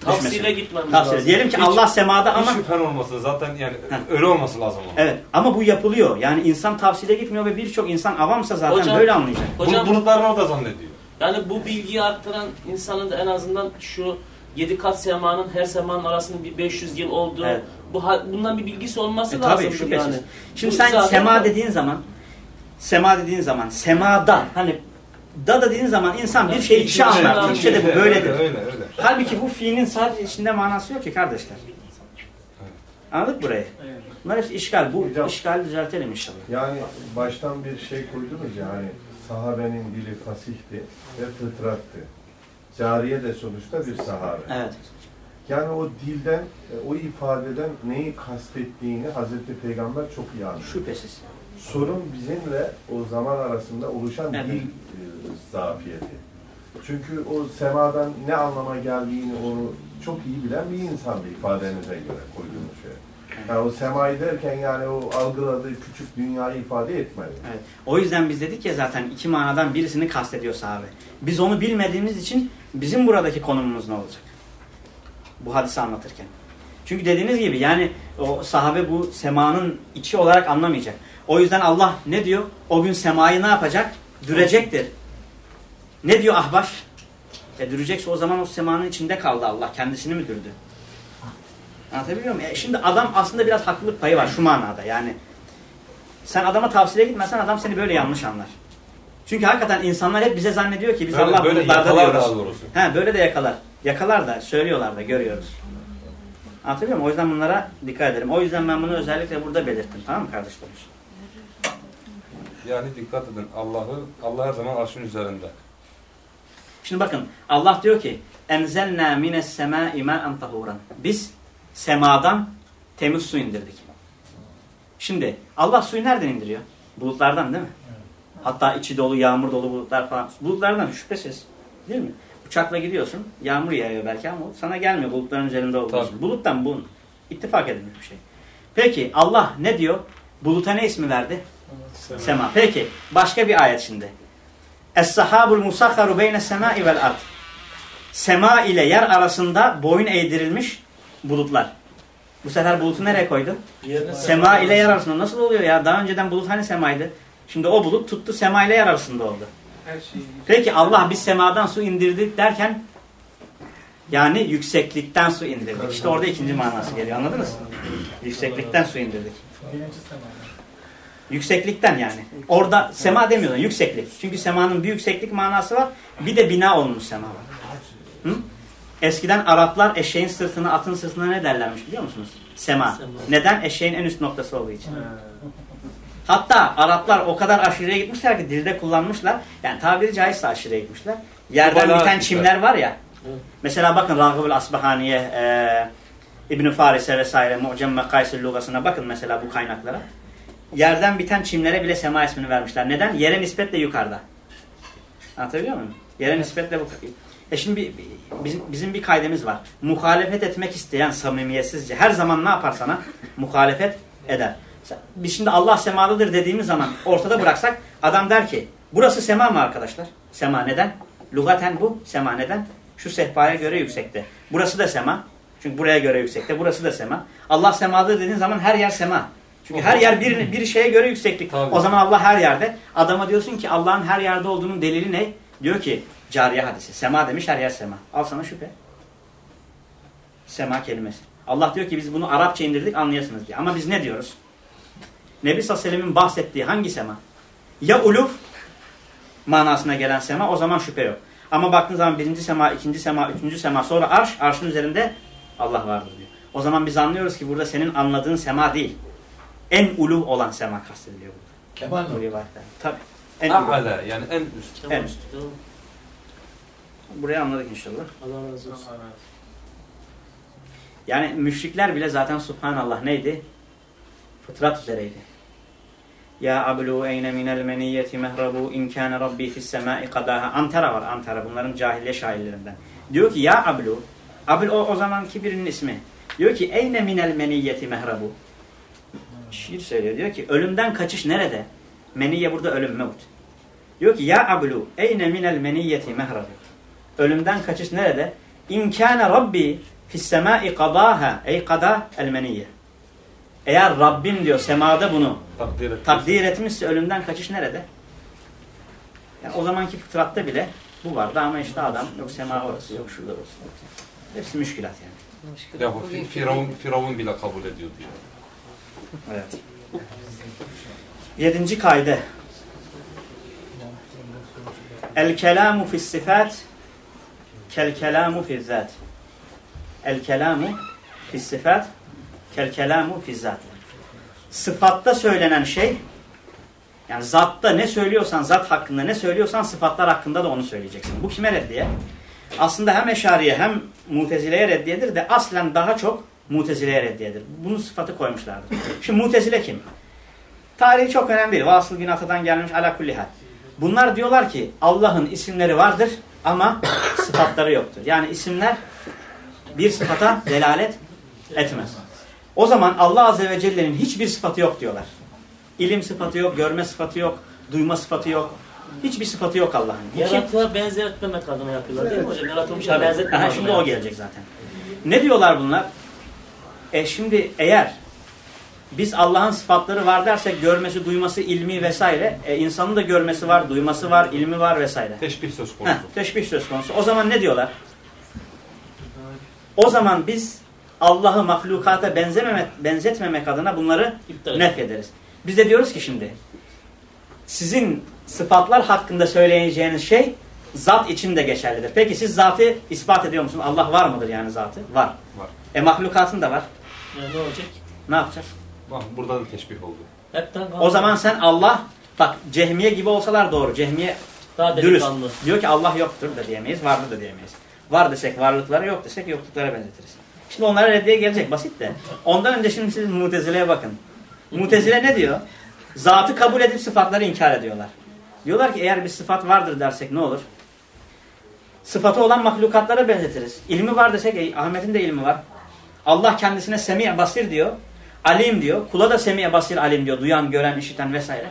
S4: Tavsiyle gitmemiz
S2: Tavsiye.
S4: lazım.
S2: Diyelim ki
S3: Hiç-
S2: Allah semada
S3: Hiç
S2: ama
S3: şüphen olmasın zaten yani
S2: Heh.
S3: öyle olması lazım ama.
S2: evet ama bu yapılıyor. Yani insan tavsiye gitmiyor ve birçok insan avamsa zaten
S4: Hocam-
S2: böyle anlayacak.
S4: Hocam
S3: Bulut, bulutlarını o da zannediyor.
S4: yani bu bilgiyi arttıran insanın da en azından şu yedi kat semanın her semanın arasında bir 500 yıl olduğu
S2: Evet.
S4: bu bundan bir bilgisi olması
S2: E,
S4: lazım
S2: tabii şüphesiz.
S4: yani.
S2: Şimdi
S4: Bu
S2: sen sema
S4: bu.
S2: dediğin zaman sema dediğin zaman semada hani da dediğin zaman insan bir
S4: Yani
S2: şeyi işe
S4: bir şey
S2: anlar. Türkçe'de bu
S3: Öyle,
S2: böyledir.
S3: Öyle öyle.
S2: Halbuki bu fiilin sadece içinde manası yok ki kardeşler. Anladık burayı? Bunlar hepsi işgal. Bu
S7: Hocam.
S2: işgali düzeltelim inşallah.
S7: Yani baştan bir şey koydunuz ya hani sahabenin dili fasihti ve fıtrattı. Cariye de sonuçta bir sahabe.
S2: Evet.
S7: Yani o dilden, e, o ifadeden neyi kastettiğini Hazreti Peygamber çok iyi anlıyor.
S2: Şüphesiz.
S7: Sorun bizimle o zaman arasında oluşan
S2: Evet.
S7: dil e, zafiyeti. Çünkü o semadan ne anlama geldiğini onu çok iyi bilen bir insandı ifadenize göre koyduğunuz şey. Yani o semayı derken yani o algıladığı küçük dünyayı ifade etmedi.
S2: Evet. O yüzden biz dedik ya zaten iki manadan birisini kastediyor sahabe. Biz onu bilmediğimiz için bizim buradaki konumumuz ne olacak? Bu hadisi anlatırken. Çünkü dediğiniz gibi yani o sahabe bu semanın içi olarak anlamayacak. O yüzden Allah ne diyor? O gün semayı ne yapacak? Dürecektir. Ne diyor Ahbaş? E dürecekse o zaman o semanın içinde kaldı Allah. Kendisini mi dürdü? Anlatabiliyor muyum? E şimdi adam aslında biraz haklılık payı var şu manada. Yani sen adama tavsiyeye gitmezsen adam seni böyle yanlış anlar. Çünkü hakikaten insanlar hep bize zannediyor ki biz
S3: Böyle-
S2: Allah
S3: böyle
S2: bulutlarda diyoruz. He, böyle de yakalar. Yakalar da söylüyorlar da görüyoruz. Anlatabiliyor muyum? O yüzden bunlara dikkat edelim. O yüzden ben bunu özellikle burada belirttim. Tamam mı kardeşlerim?
S3: Yani dikkat edin Allah'ı Allah her zaman arşın üzerinde.
S2: Şimdi bakın Allah diyor ki enzelna mines semâi mâen tahuran. Biz semadan temiz su indirdik. Şimdi Allah suyu nereden indiriyor? Bulutlardan değil mi? Hatta içi dolu, yağmur dolu bulutlar falan. Bulutlardan şüphesiz. Değil mi? Uçakla gidiyorsun. Yağmur yağıyor belki ama sana gelmiyor bulutların üzerinde olduğu için. Buluttan bu. ittifak edilmiş bir şey. Peki Allah ne diyor? Buluta ne ismi verdi? Sema. Peki başka bir ayet şimdi. Es-sahabul musakharu beyne semai vel ard. Sema ile yer arasında boyun eğdirilmiş bulutlar. Bu sefer bulutu nereye koydu?
S4: Yerine
S2: Sema ile yer arasında. Nasıl oluyor ya? Daha önceden bulut hani semaydı? Şimdi o bulut tuttu sema ile yer arasında oldu.
S6: Her şeyi
S2: Peki Allah biz semadan su indirdik derken yani yükseklikten su indirdik. İşte orada ikinci manası geliyor. Anladınız mı? Yükseklikten su indirdik.
S6: birinci semada.
S2: Yükseklikten yani. Orada sema demiyorlar, yükseklik. Çünkü semanın bir yükseklik manası var, bir de bina olmuş sema var. Hı? Eskiden Araplar eşeğin sırtına, atın sırtına ne derlermiş biliyor musunuz? Sema.
S4: Sema.
S2: Neden? Eşeğin en üst noktası olduğu için. Hatta Araplar o kadar aşırıya gitmişler ki dilde kullanmışlar. Yani tabiri caizse aşırıya gitmişler. Yerden
S3: Mübalağa
S2: biten çimler var ya.
S4: Evet.
S2: Mesela bakın Ragıbül Asbahani'ye, e, İbn-i Faris'e vesaire Mu'cem Mekaysil Lugası'na bakın mesela bu kaynaklara. Yerden biten çimlere bile sema ismini vermişler. Neden? Yere nispetle yukarıda. Anlatabiliyor muyum? Yere nispetle bu. E şimdi bizim, bizim bir kaydemiz var. Muhalefet etmek isteyen samimiyetsizce her zaman ne yapar sana? Muhalefet eder. Biz şimdi Allah semadadır dediğimiz zaman ortada bıraksak adam der ki burası sema mı arkadaşlar? Sema neden? Lugaten bu. Sema neden? Şu sehpaya göre yüksekte. Burası da sema. Çünkü buraya göre yüksekte. Burası da sema. Allah semadır dediğin zaman her yer sema. Çünkü her yer bir, bir şeye göre yükseklik.
S3: Tabii.
S2: O zaman Allah her yerde. Adama diyorsun ki Allah'ın her yerde olduğunun delili ne? Diyor ki cariye hadisi. Sema demiş her yer sema. Al sana şüphe. Sema kelimesi. Allah diyor ki biz bunu Arapça indirdik anlayasınız diye. Ama biz ne diyoruz? Nebi sallallahu aleyhi ve sellem'in bahsettiği hangi sema? Ya uluf manasına gelen sema o zaman şüphe yok. Ama baktığın zaman birinci sema, ikinci sema, üçüncü sema sonra arş, arşın üzerinde Allah vardır diyor. O zaman biz anlıyoruz ki burada senin anladığın sema değil. En ulu olan sema kastediliyor burada.
S8: Kemal
S2: Bu rivayette. Tabii. En.
S3: A'la yani en üst.
S2: En üst. Burayı anladık inşallah.
S4: Allah razı olsun.
S2: Yani müşrikler bile zaten subhanallah neydi? Fıtrat üzereydi. Ya ablu eyne minel meniyyeti mehrabu in kâne rabbi fis semâi kadaha. Antara var Antara bunların cahiliye şairlerinden. Diyor ki ya ablu. Ablu o, o zamanki birinin ismi. Diyor ki eyne minel meniyyeti mehrabu. Şiir söylüyor. Diyor ki ölümden kaçış nerede? Meniyye burada ölüm mevt. Diyor ki ya ablu eyne minel meniyyeti mehrabu. Ölümden kaçış nerede? İmkâne rabbi fis semâi kadâha ey kadâ el meniyye. Eğer Rabbim diyor semada bunu
S3: Takdir
S2: takdir etmişse ölümden kaçış nerede? Yani o zamanki fıtratta bile bu vardı ama işte adam yok sema orası yok şurada orası. Hepsi müşkilat yani.
S3: Ya bu fi- Firavun, Firavun bile kabul ediyor diyor.
S2: Evet. Yedinci kaide. El kelamu fis sifat kel kelamu fiz zat. El kelamu fis sifat kel kelamu fiz zat. Sıfatta söylenen şey yani zatta ne söylüyorsan zat hakkında ne söylüyorsan sıfatlar hakkında da onu söyleyeceksin. Bu kime reddiye? Aslında hem eşariye hem mutezileye reddiyedir de aslen daha çok mutezileye reddiyedir. Bunun sıfatı koymuşlardır. Şimdi mutezile kim? Tarihi çok önemli değil. Vasıl bin Ata'dan gelmiş ala kulli hal. Bunlar diyorlar ki Allah'ın isimleri vardır ama sıfatları yoktur. Yani isimler bir sıfata delalet etmez. O zaman Allah Azze ve Celle'nin hiçbir sıfatı yok diyorlar. İlim sıfatı yok, görme sıfatı yok, duyma sıfatı yok. Hiçbir sıfatı yok Allah'ın.
S4: Yaratığa benzetmemek adına yapıyorlar değil mi hocam? Yaratılmışa
S2: Tabii.
S4: benzetmemek
S2: Aha,
S4: adına
S2: şimdi o gelecek zaten. Ne diyorlar bunlar? E şimdi eğer biz Allah'ın sıfatları var dersek görmesi, duyması, ilmi vesaire. E, insanın da görmesi var, duyması var, ilmi var vesaire.
S3: Teşbih söz
S2: Heh,
S3: konusu.
S2: teşbih söz konusu. O zaman ne diyorlar? O zaman biz Allah'ı mahlukata benzememek, benzetmemek adına bunları nef ederiz. Biz de diyoruz ki şimdi sizin sıfatlar hakkında söyleyeceğiniz şey zat için de geçerlidir. Peki siz zatı ispat ediyor musunuz? Allah var mıdır yani zatı? Var.
S3: Var.
S2: E mahlukatın da var.
S4: Yani ne olacak?
S2: Ne yapacağız?
S3: Bak burada da teşbih oldu.
S4: Hepten
S2: O zaman sen Allah bak cehmiye gibi olsalar doğru. Cehmiye
S4: daha
S2: dürüst. Diyor ki Allah yoktur da diyemeyiz, vardır da diyemeyiz. Var desek varlıklara, yok desek yokluklara benzetiriz. Şimdi onlara reddiye gelecek basit de. Ondan önce şimdi siz Mutezile'ye bakın. Mutezile ne diyor? Zatı kabul edip sıfatları inkar ediyorlar. Diyorlar ki eğer bir sıfat vardır dersek ne olur? Sıfatı olan mahlukatlara benzetiriz. İlmi var desek e, Ahmet'in de ilmi var. Allah kendisine semi basir diyor. Alim diyor. Kula da semi basir alim diyor. Duyan, gören, işiten vesaire.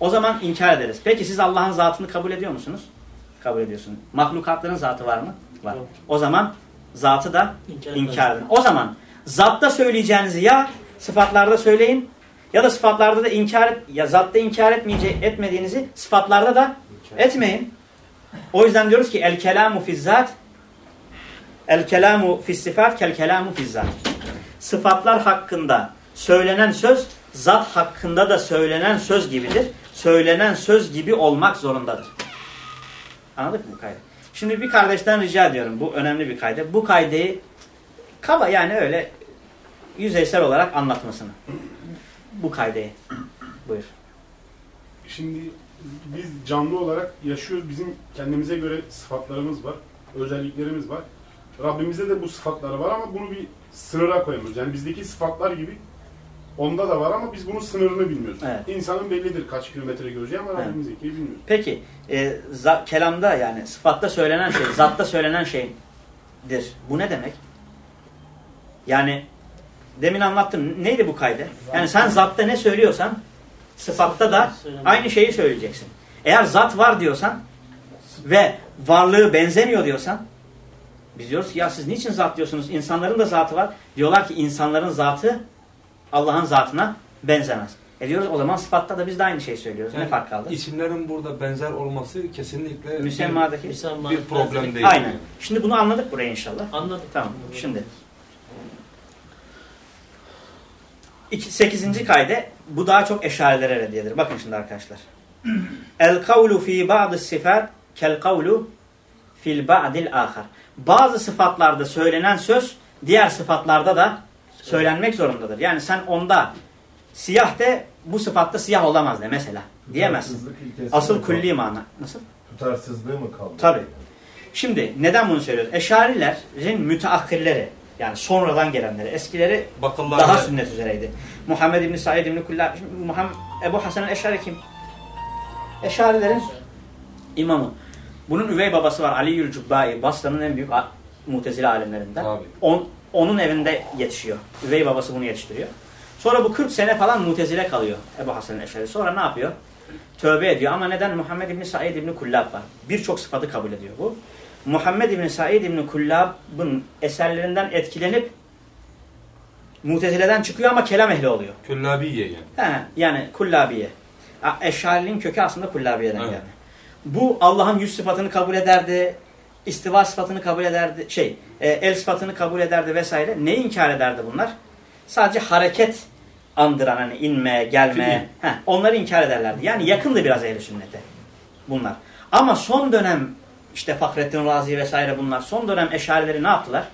S2: O zaman inkar ederiz. Peki siz Allah'ın zatını kabul ediyor musunuz? Kabul ediyorsunuz. Mahlukatların zatı var mı? Var. O zaman zatı da
S4: İnkar
S2: edin. O zaman zatta söyleyeceğinizi ya sıfatlarda söyleyin ya da sıfatlarda da inkar et, ya zatta inkar etmeyece, etmediğinizi sıfatlarda da etmeyin. O yüzden diyoruz ki el kelamu fizzat el kelamu fissifat kel kelamu fizzat. Sıfatlar hakkında söylenen söz zat hakkında da söylenen söz gibidir. Söylenen söz gibi olmak zorundadır. Anladık mı kaydı? Şimdi bir kardeşten rica ediyorum. Bu önemli bir kaydı. Bu kaydeyi kaba yani öyle yüzeysel olarak anlatmasını. Bu kaydeyi. Buyur.
S8: Şimdi biz canlı olarak yaşıyoruz. Bizim kendimize göre sıfatlarımız var. Özelliklerimiz var. Rabbimizde de bu sıfatlar var ama bunu bir sınıra koyamıyoruz. Yani bizdeki sıfatlar gibi onda da var ama biz bunun sınırını bilmiyoruz.
S2: Evet.
S8: İnsanın bellidir kaç kilometre göreceği ama
S2: Evet.
S8: Rabbimizdeki bilmiyoruz.
S2: Peki e, kelamda yani sıfatta söylenen şey, zatta söylenen şeydir. Bu ne demek? Yani demin anlattım. Neydi bu kaydı? Yani sen zatta ne söylüyorsan sıfatta da aynı şeyi söyleyeceksin. Eğer zat var diyorsan ve varlığı benzemiyor diyorsan biz diyoruz ki ya siz niçin zat diyorsunuz? İnsanların da zatı var. Diyorlar ki insanların zatı Allah'ın zatına benzemez. E diyoruz o zaman sıfatta da biz de aynı şeyi söylüyoruz. ne
S3: Yani
S2: fark kaldı?
S3: İsimlerin burada benzer olması kesinlikle
S2: Müsemmadaki.
S4: Müsemma-
S3: bir, bir problem değil.
S2: Aynen. Şimdi bunu anladık buraya inşallah.
S4: Anladım.
S2: Tamam. Şimdi. İki, sekizinci kayde bu daha çok eşarilere reddiyedir. Bakın şimdi arkadaşlar. El kavlu fi ba'dı sifat kel kavlu fil ba'dil ahar. Bazı sıfatlarda söylenen söz diğer sıfatlarda da söylenmek zorundadır. Yani sen onda siyah de bu sıfatta siyah olamaz de mesela. Diyemezsin. Asıl
S7: kaldı?
S2: mana. Nasıl?
S7: Tutarsızlığı mı kaldı?
S2: Tabii. Şimdi neden bunu söylüyoruz? Eşarilerin müteahhirleri yani sonradan gelenleri. Eskileri
S3: Bakırlar
S2: daha
S3: ve-
S2: sünnet üzereydi. Muhammed İbni Said İbni Kullab, Muhammed, Ebu Hasan el-Eşari kim? Eşarilerin imamı. Bunun üvey babası var Ali Yülcubbai, Basra'nın en büyük mutezile alimlerinden.
S3: Tabii.
S2: On, onun evinde yetişiyor. Üvey babası bunu yetiştiriyor. Sonra bu 40 sene falan mutezile kalıyor Ebu Hasan el-Eşari. Sonra ne yapıyor? Tövbe ediyor ama neden? Muhammed İbni Said İbni Kullab var. Birçok sıfatı kabul ediyor bu. Muhammed İbni Said İbni Kullab'ın eserlerinden etkilenip Mutezile'den çıkıyor ama kelam ehli oluyor.
S3: Küllabiye yani.
S2: He, yani kullabiye. Eşari'nin kökü aslında kullabiyeden
S3: Evet.
S2: geldi. Bu Allah'ın yüz sıfatını kabul ederdi, istiva sıfatını kabul ederdi, şey, e, el sıfatını kabul ederdi vesaire. Neyi inkar ederdi bunlar? Sadece hareket andıran hani inme, gelme, he, onları inkar ederlerdi. Yani yakındı biraz ehl sünnete bunlar. Ama son dönem işte Fahrettin Razi vesaire bunlar son dönem eşarileri ne yaptılar?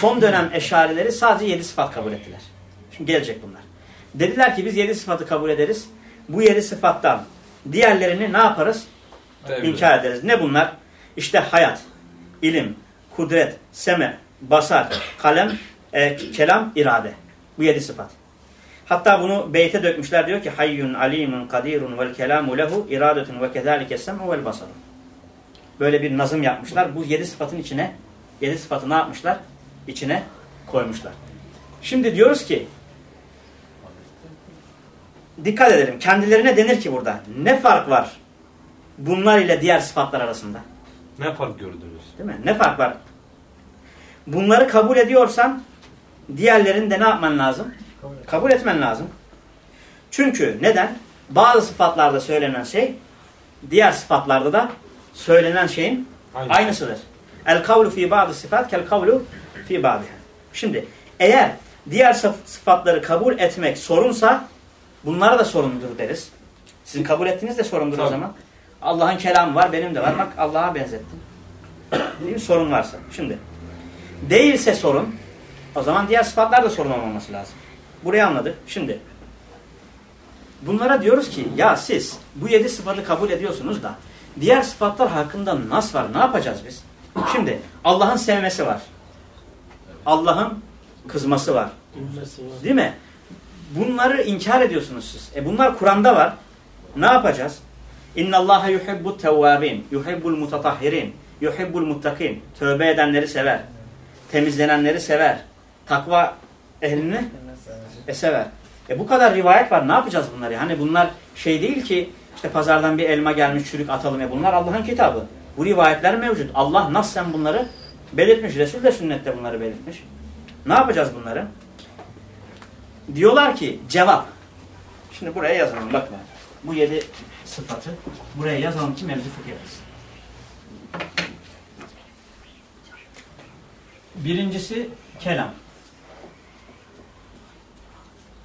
S2: Son dönem eşarileri sadece yedi sıfat kabul ettiler. Şimdi gelecek bunlar. Dediler ki biz yedi sıfatı kabul ederiz. Bu yedi sıfattan diğerlerini ne yaparız?
S3: Tevhid.
S2: İnkar ederiz. Ne bunlar? İşte hayat, ilim, kudret, seme, basar, kalem, e, kelam, irade. Bu yedi sıfat. Hatta bunu beyte dökmüşler diyor ki hayyun alimun kadirun vel kelamu lehu iradetun ve kezalike semu vel basaru. Böyle bir nazım yapmışlar. Bu yedi sıfatın içine yedi sıfatı ne yapmışlar? İçine koymuşlar. Şimdi diyoruz ki dikkat edelim. Kendilerine denir ki burada ne fark var bunlar ile diğer sıfatlar arasında?
S3: Ne fark gördünüz?
S2: Değil mi? Ne fark var? Bunları kabul ediyorsan diğerlerini de ne yapman lazım? Kabul etmen lazım. Çünkü neden? Bazı sıfatlarda söylenen şey diğer sıfatlarda da söylenen şeyin
S3: Aynı.
S2: aynısıdır. El kavlu fi bazı sıfat kel kavlu fi bazı. Şimdi eğer diğer sıf- sıfatları kabul etmek sorunsa bunlara da sorundur deriz. Sizin kabul ettiğiniz de sorundur o
S3: Tabii.
S2: zaman. Allah'ın kelamı var, benim de var. Bak Allah'a benzettim. Değil mi? Sorun varsa. Şimdi değilse sorun o zaman diğer sıfatlar da sorun olmaması lazım. Burayı anladık. Şimdi bunlara diyoruz ki ya siz bu yedi sıfatı kabul ediyorsunuz da diğer sıfatlar hakkında nas var. Ne yapacağız biz? Şimdi Allah'ın sevmesi var. Allah'ın kızması var. Değil mi? Bunları inkar ediyorsunuz siz. E bunlar Kur'an'da var. Ne yapacağız? İnna Allaha yuhibbu tevvabin, yuhibbul mutatahhirin, yuhibbul muttakin. Tövbe edenleri sever. Temizlenenleri sever. Takva ehlini e sever. E bu kadar rivayet var. Ne yapacağız bunları? Hani bunlar şey değil ki işte pazardan bir elma gelmiş çürük atalım ya. Bunlar Allah'ın kitabı. Bu rivayetler mevcut. Allah nasıl bunları belirtmiş. Resul de sünnette bunları belirtmiş. Ne yapacağız bunları? Diyorlar ki cevap. Şimdi buraya yazalım bakma. Bu yedi sıfatı buraya yazalım ki mevzu fıkıh yapılsın. Birincisi kelam.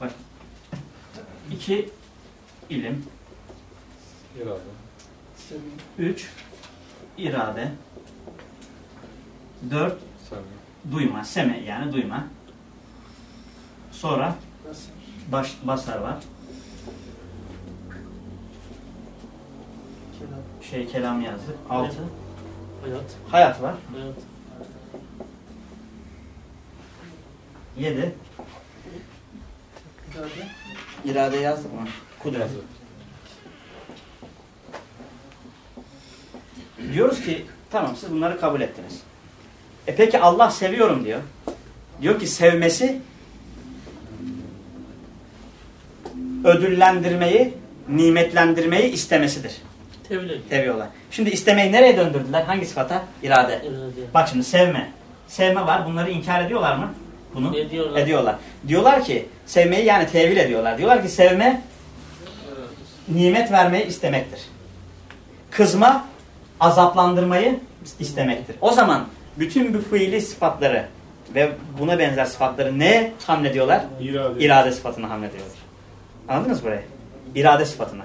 S2: Bak. İki ilim.
S3: İrade.
S2: Üç irade. Dört
S3: Sen.
S2: duyma. Seme yani duyma. Sonra baş, basar var. Şey kelam yazdık. Altı.
S4: Hayat.
S2: Hayat var.
S4: Hayat.
S2: Yedi. İrade yazdık mı? Kudret. Diyoruz ki tamam siz bunları kabul ettiniz. E peki Allah seviyorum diyor. Diyor ki sevmesi ödüllendirmeyi, nimetlendirmeyi istemesidir.
S4: Tevhid.
S2: Seviyorlar. Şimdi istemeyi nereye döndürdüler? Hangi sıfata? İrade.
S4: İrade.
S2: Bak şimdi sevme. Sevme var. Bunları inkar ediyorlar mı? Bunu
S4: Ediyorlar.
S2: ediyorlar. Diyorlar ki sevmeyi yani tevil ediyorlar. Diyorlar ki sevme nimet vermeyi istemektir. Kızma azaplandırmayı istemektir. O zaman bütün bu fiili sıfatları ve buna benzer sıfatları ne hamlediyorlar?
S8: İrade.
S2: İrade sıfatına hamlediyorlar. Anladınız burayı? İrade sıfatına.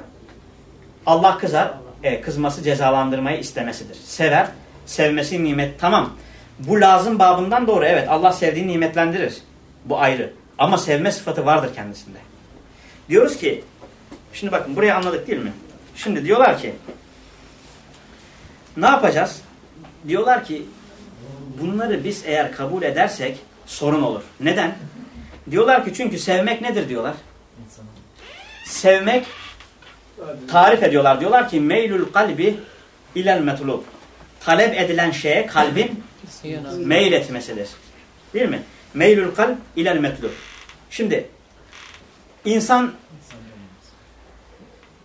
S2: Allah kızar, e, kızması cezalandırmayı istemesidir. Sever, sevmesi nimet. Tamam. Bu lazım babından doğru. Evet Allah sevdiğini nimetlendirir. Bu ayrı. Ama sevme sıfatı vardır kendisinde. Diyoruz ki, şimdi bakın burayı anladık değil mi? Şimdi diyorlar ki, ne yapacağız? Diyorlar ki, bunları biz eğer kabul edersek sorun olur. Neden? Diyorlar ki çünkü sevmek nedir diyorlar. Sevmek tarif ediyorlar. Diyorlar ki meylül kalbi ilel metlub. Talep edilen şeye kalbin meyil etmesidir. Değil mi? Meylül kalb ilel metlub. Şimdi insan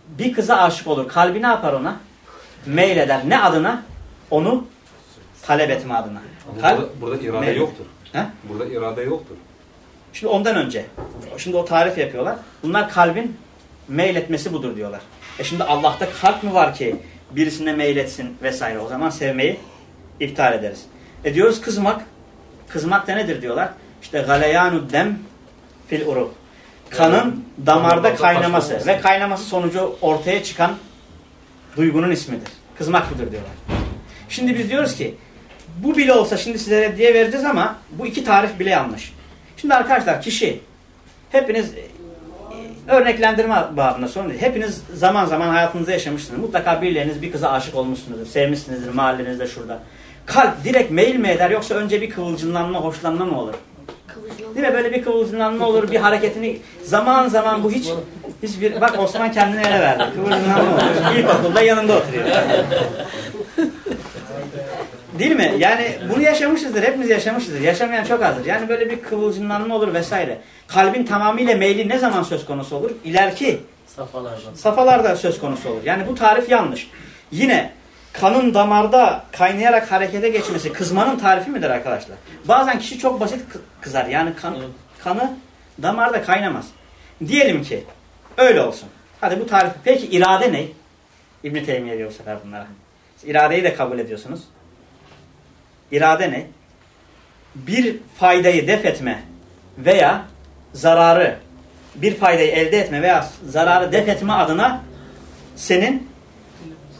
S2: bir kıza aşık olur. Kalbi ne yapar ona? Meyil eder. Ne adına? Onu talep etme adına. Kalp,
S3: burada, burada irade
S2: meyil.
S3: yoktur.
S2: He?
S3: Burada irade yoktur.
S2: Şimdi ondan önce. Şimdi o tarif yapıyorlar. Bunlar kalbin meyletmesi budur diyorlar. E şimdi Allah'ta kalp mi var ki birisine meyletsin vesaire. O zaman sevmeyi iptal ederiz. E diyoruz kızmak. Kızmak da nedir diyorlar. İşte galeyanu dem fil uru. Kanın damarda kaynaması ve kaynaması sonucu ortaya çıkan duygunun ismidir. Kızmak budur diyorlar. Şimdi biz diyoruz ki bu bile olsa şimdi size diye vereceğiz ama bu iki tarif bile yanlış. Şimdi arkadaşlar kişi hepiniz örneklendirme babında sorun değil. Hepiniz zaman zaman hayatınızda yaşamışsınız. Mutlaka birileriniz bir kıza aşık olmuşsunuzdur. Sevmişsinizdir mahallenizde şurada. Kalp direkt meyil mi eder yoksa önce bir kıvılcımlanma, hoşlanma mı olur? Değil mi? Böyle bir kıvılcımlanma olur, bir hareketini zaman zaman bu hiç hiçbir bak Osman kendini ele verdi. Kıvılcımlanma olur. İlkokulda yanında oturuyor. Değil mi? Yani bunu yaşamışızdır. Hepimiz yaşamışızdır. Yaşamayan çok azdır. Yani böyle bir kıvılcımlanma olur vesaire. Kalbin tamamıyla meyli ne zaman söz konusu olur? İleriki
S4: Safhalardan.
S2: safhalarda söz konusu olur. Yani bu tarif yanlış. Yine kanın damarda kaynayarak harekete geçmesi kızmanın tarifi midir arkadaşlar? Bazen kişi çok basit kı- kızar. Yani kan,
S4: Evet.
S2: kanı damarda kaynamaz. Diyelim ki öyle olsun. Hadi bu tarif. Peki irade ne? İbn Teymiye diyor bu sefer bunlara. İradeyi de kabul ediyorsunuz. İrade ne? Bir faydayı def etme veya zararı bir faydayı elde etme veya zararı def etme adına senin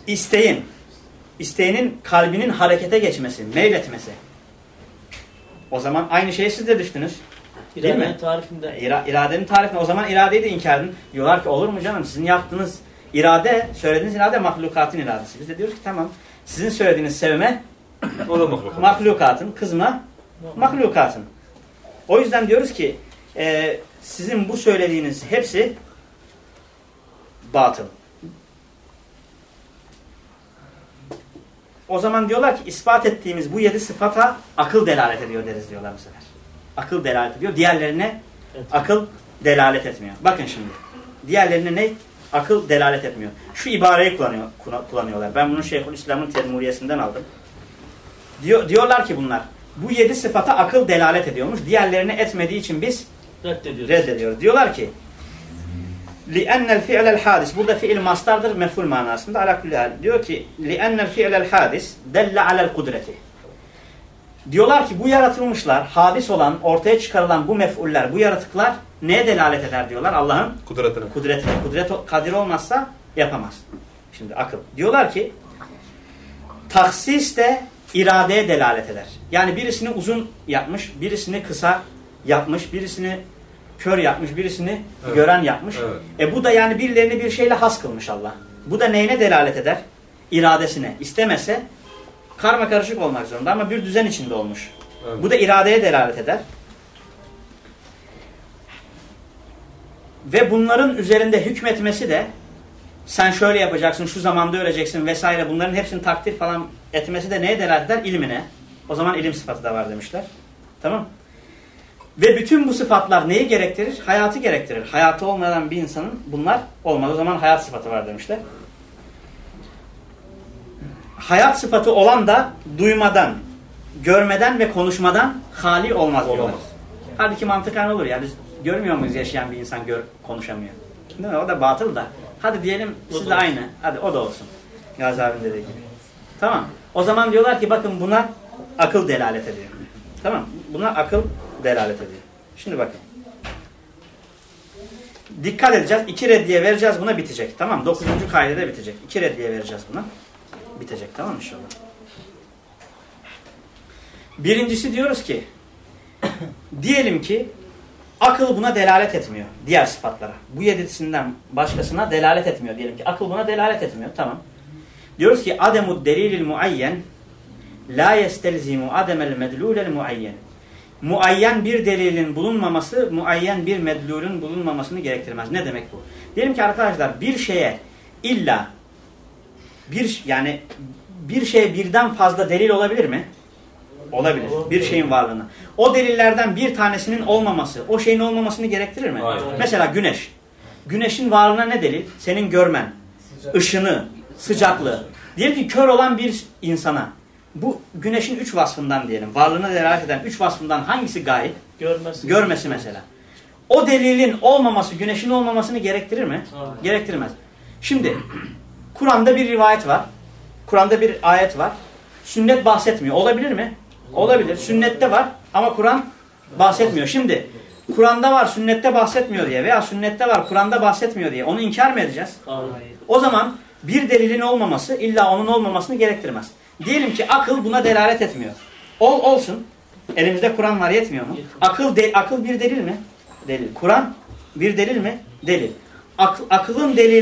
S2: isteğin, isteğinin kalbinin harekete geçmesi, meyletmesi. O zaman aynı şeyi siz de düştünüz. Değil mi?
S4: İradenin tarifinde.
S2: İra, iradenin tarifini o zaman iradeyi de inkar edin. Diyorlar ki olur mu canım sizin yaptığınız irade, söylediğiniz irade mahlukatın iradesi. Biz de diyoruz ki tamam sizin söylediğiniz sevme
S3: O da mahluk.
S2: mahlukatın, kızma mahlukatın. O yüzden diyoruz ki e, sizin bu söylediğiniz hepsi batıl. O zaman diyorlar ki ispat ettiğimiz bu yedi sıfata akıl delalet ediyor deriz diyorlar bu sefer. Akıl delalet ediyor. Diğerlerine
S4: Evet.
S2: akıl delalet etmiyor. Bakın şimdi. Diğerlerine ne? Akıl delalet etmiyor. Şu ibareyi kullanıyor, kullanıyorlar. Ben bunu Şeyhülislam'ın Tedmuriyesinden aldım. Diyor, diyorlar ki bunlar bu yedi sıfata akıl delalet ediyormuş. Diğerlerine etmediği için biz
S4: Reddediyoruz.
S2: reddediyoruz. Diyorlar ki لِأَنَّ الْفِعْلَ الْحَادِسِ Burada fiil mastardır meful manasında. Ala kulli hal. Diyor ki لِأَنَّ الْفِعْلَ الْحَادِسِ دَلَّ عَلَى الْقُدْرَةِ Diyorlar ki bu yaratılmışlar, hadis olan, ortaya çıkarılan bu mef'uller, bu yaratıklar neye delalet eder diyorlar? Allah'ın
S3: Kudretine.
S2: kudretine. Kudret kadir olmazsa yapamaz. Şimdi akıl. Diyorlar ki taksis de iradeye delalet eder. Yani birisini uzun yapmış, birisini kısa yapmış, birisini kör yapmış, birisini
S3: Evet.
S2: gören yapmış.
S3: Evet.
S2: E bu da yani birilerini bir şeyle has kılmış Allah. Bu da neyine delalet eder? İradesine. İstemese karma karışık olmak zorunda ama bir düzen içinde olmuş.
S3: Evet.
S2: Bu da iradeye delalet eder. Ve bunların üzerinde hükmetmesi de sen şöyle yapacaksın, şu zamanda öleceksin vesaire bunların hepsini takdir falan etmesi de neye delalet eder? İlmine. O zaman ilim sıfatı da var demişler. Tamam Ve bütün bu sıfatlar neyi gerektirir? Hayatı gerektirir. Hayatı olmayan bir insanın bunlar olmaz. O zaman hayat sıfatı var demişler. Hayat sıfatı olan da duymadan, görmeden ve konuşmadan hali olmaz diyorlar.
S3: Olamaz.
S2: Halbuki mantıken olur ya. Biz görmüyor muyuz yaşayan bir insan gör, konuşamıyor. Değil mi? O da batıl da. Hadi diyelim siz de aynı. Hadi o da olsun. Gazi abinin dediği gibi. Tamam. O zaman diyorlar ki bakın buna akıl delalet ediyor. Tamam. Buna akıl delalet ediyor. Şimdi bakın. Dikkat edeceğiz. İki reddiye vereceğiz buna bitecek. Tamam. Dokuzuncu kaydede bitecek. İki reddiye vereceğiz buna. Bitecek. Tamam inşallah. Birincisi diyoruz ki diyelim ki akıl buna delalet etmiyor. Diğer sıfatlara. Bu yedisinden başkasına delalet etmiyor diyelim ki. Akıl buna delalet etmiyor. Tamam. Diyoruz ki ademu delilil muayyen la yestelzimu ademel medlulel muayyen. Muayyen bir delilin bulunmaması, muayyen bir medlulün bulunmamasını gerektirmez. Ne demek bu? Diyelim ki arkadaşlar bir şeye illa bir yani bir şeye birden fazla delil olabilir mi? Olabilir. Bir şeyin varlığına. O delillerden bir tanesinin olmaması, o şeyin olmamasını gerektirir mi?
S3: Hayır.
S2: Mesela güneş. Güneşin varlığına ne delil? Senin görmen, ışını, sıcaklığı. Diyelim ki kör olan bir insana bu güneşin üç vasfından diyelim, varlığına delalet eden üç vasfından hangisi gayet?
S4: Görmesi.
S2: Görmesi mesela. O delilin olmaması, güneşin olmamasını gerektirir mi?
S4: Hayır.
S2: Gerektirmez. Şimdi Kur'an'da bir rivayet var. Kur'an'da bir ayet var. Sünnet bahsetmiyor. Olabilir mi? Olabilir. Sünnette var ama Kur'an bahsetmiyor. Şimdi Kur'an'da var, sünnette bahsetmiyor diye veya sünnette var, Kur'an'da bahsetmiyor diye onu inkar mı edeceğiz?
S4: Hayır.
S2: O zaman bir delilin olmaması illa onun olmamasını gerektirmez. Diyelim ki akıl buna delalet etmiyor. Ol olsun. Elimizde Kur'an var yetmiyor mu? Akıl de, akıl bir delil mi? Delil. Kur'an bir delil mi? Delil. Ak- akılın delili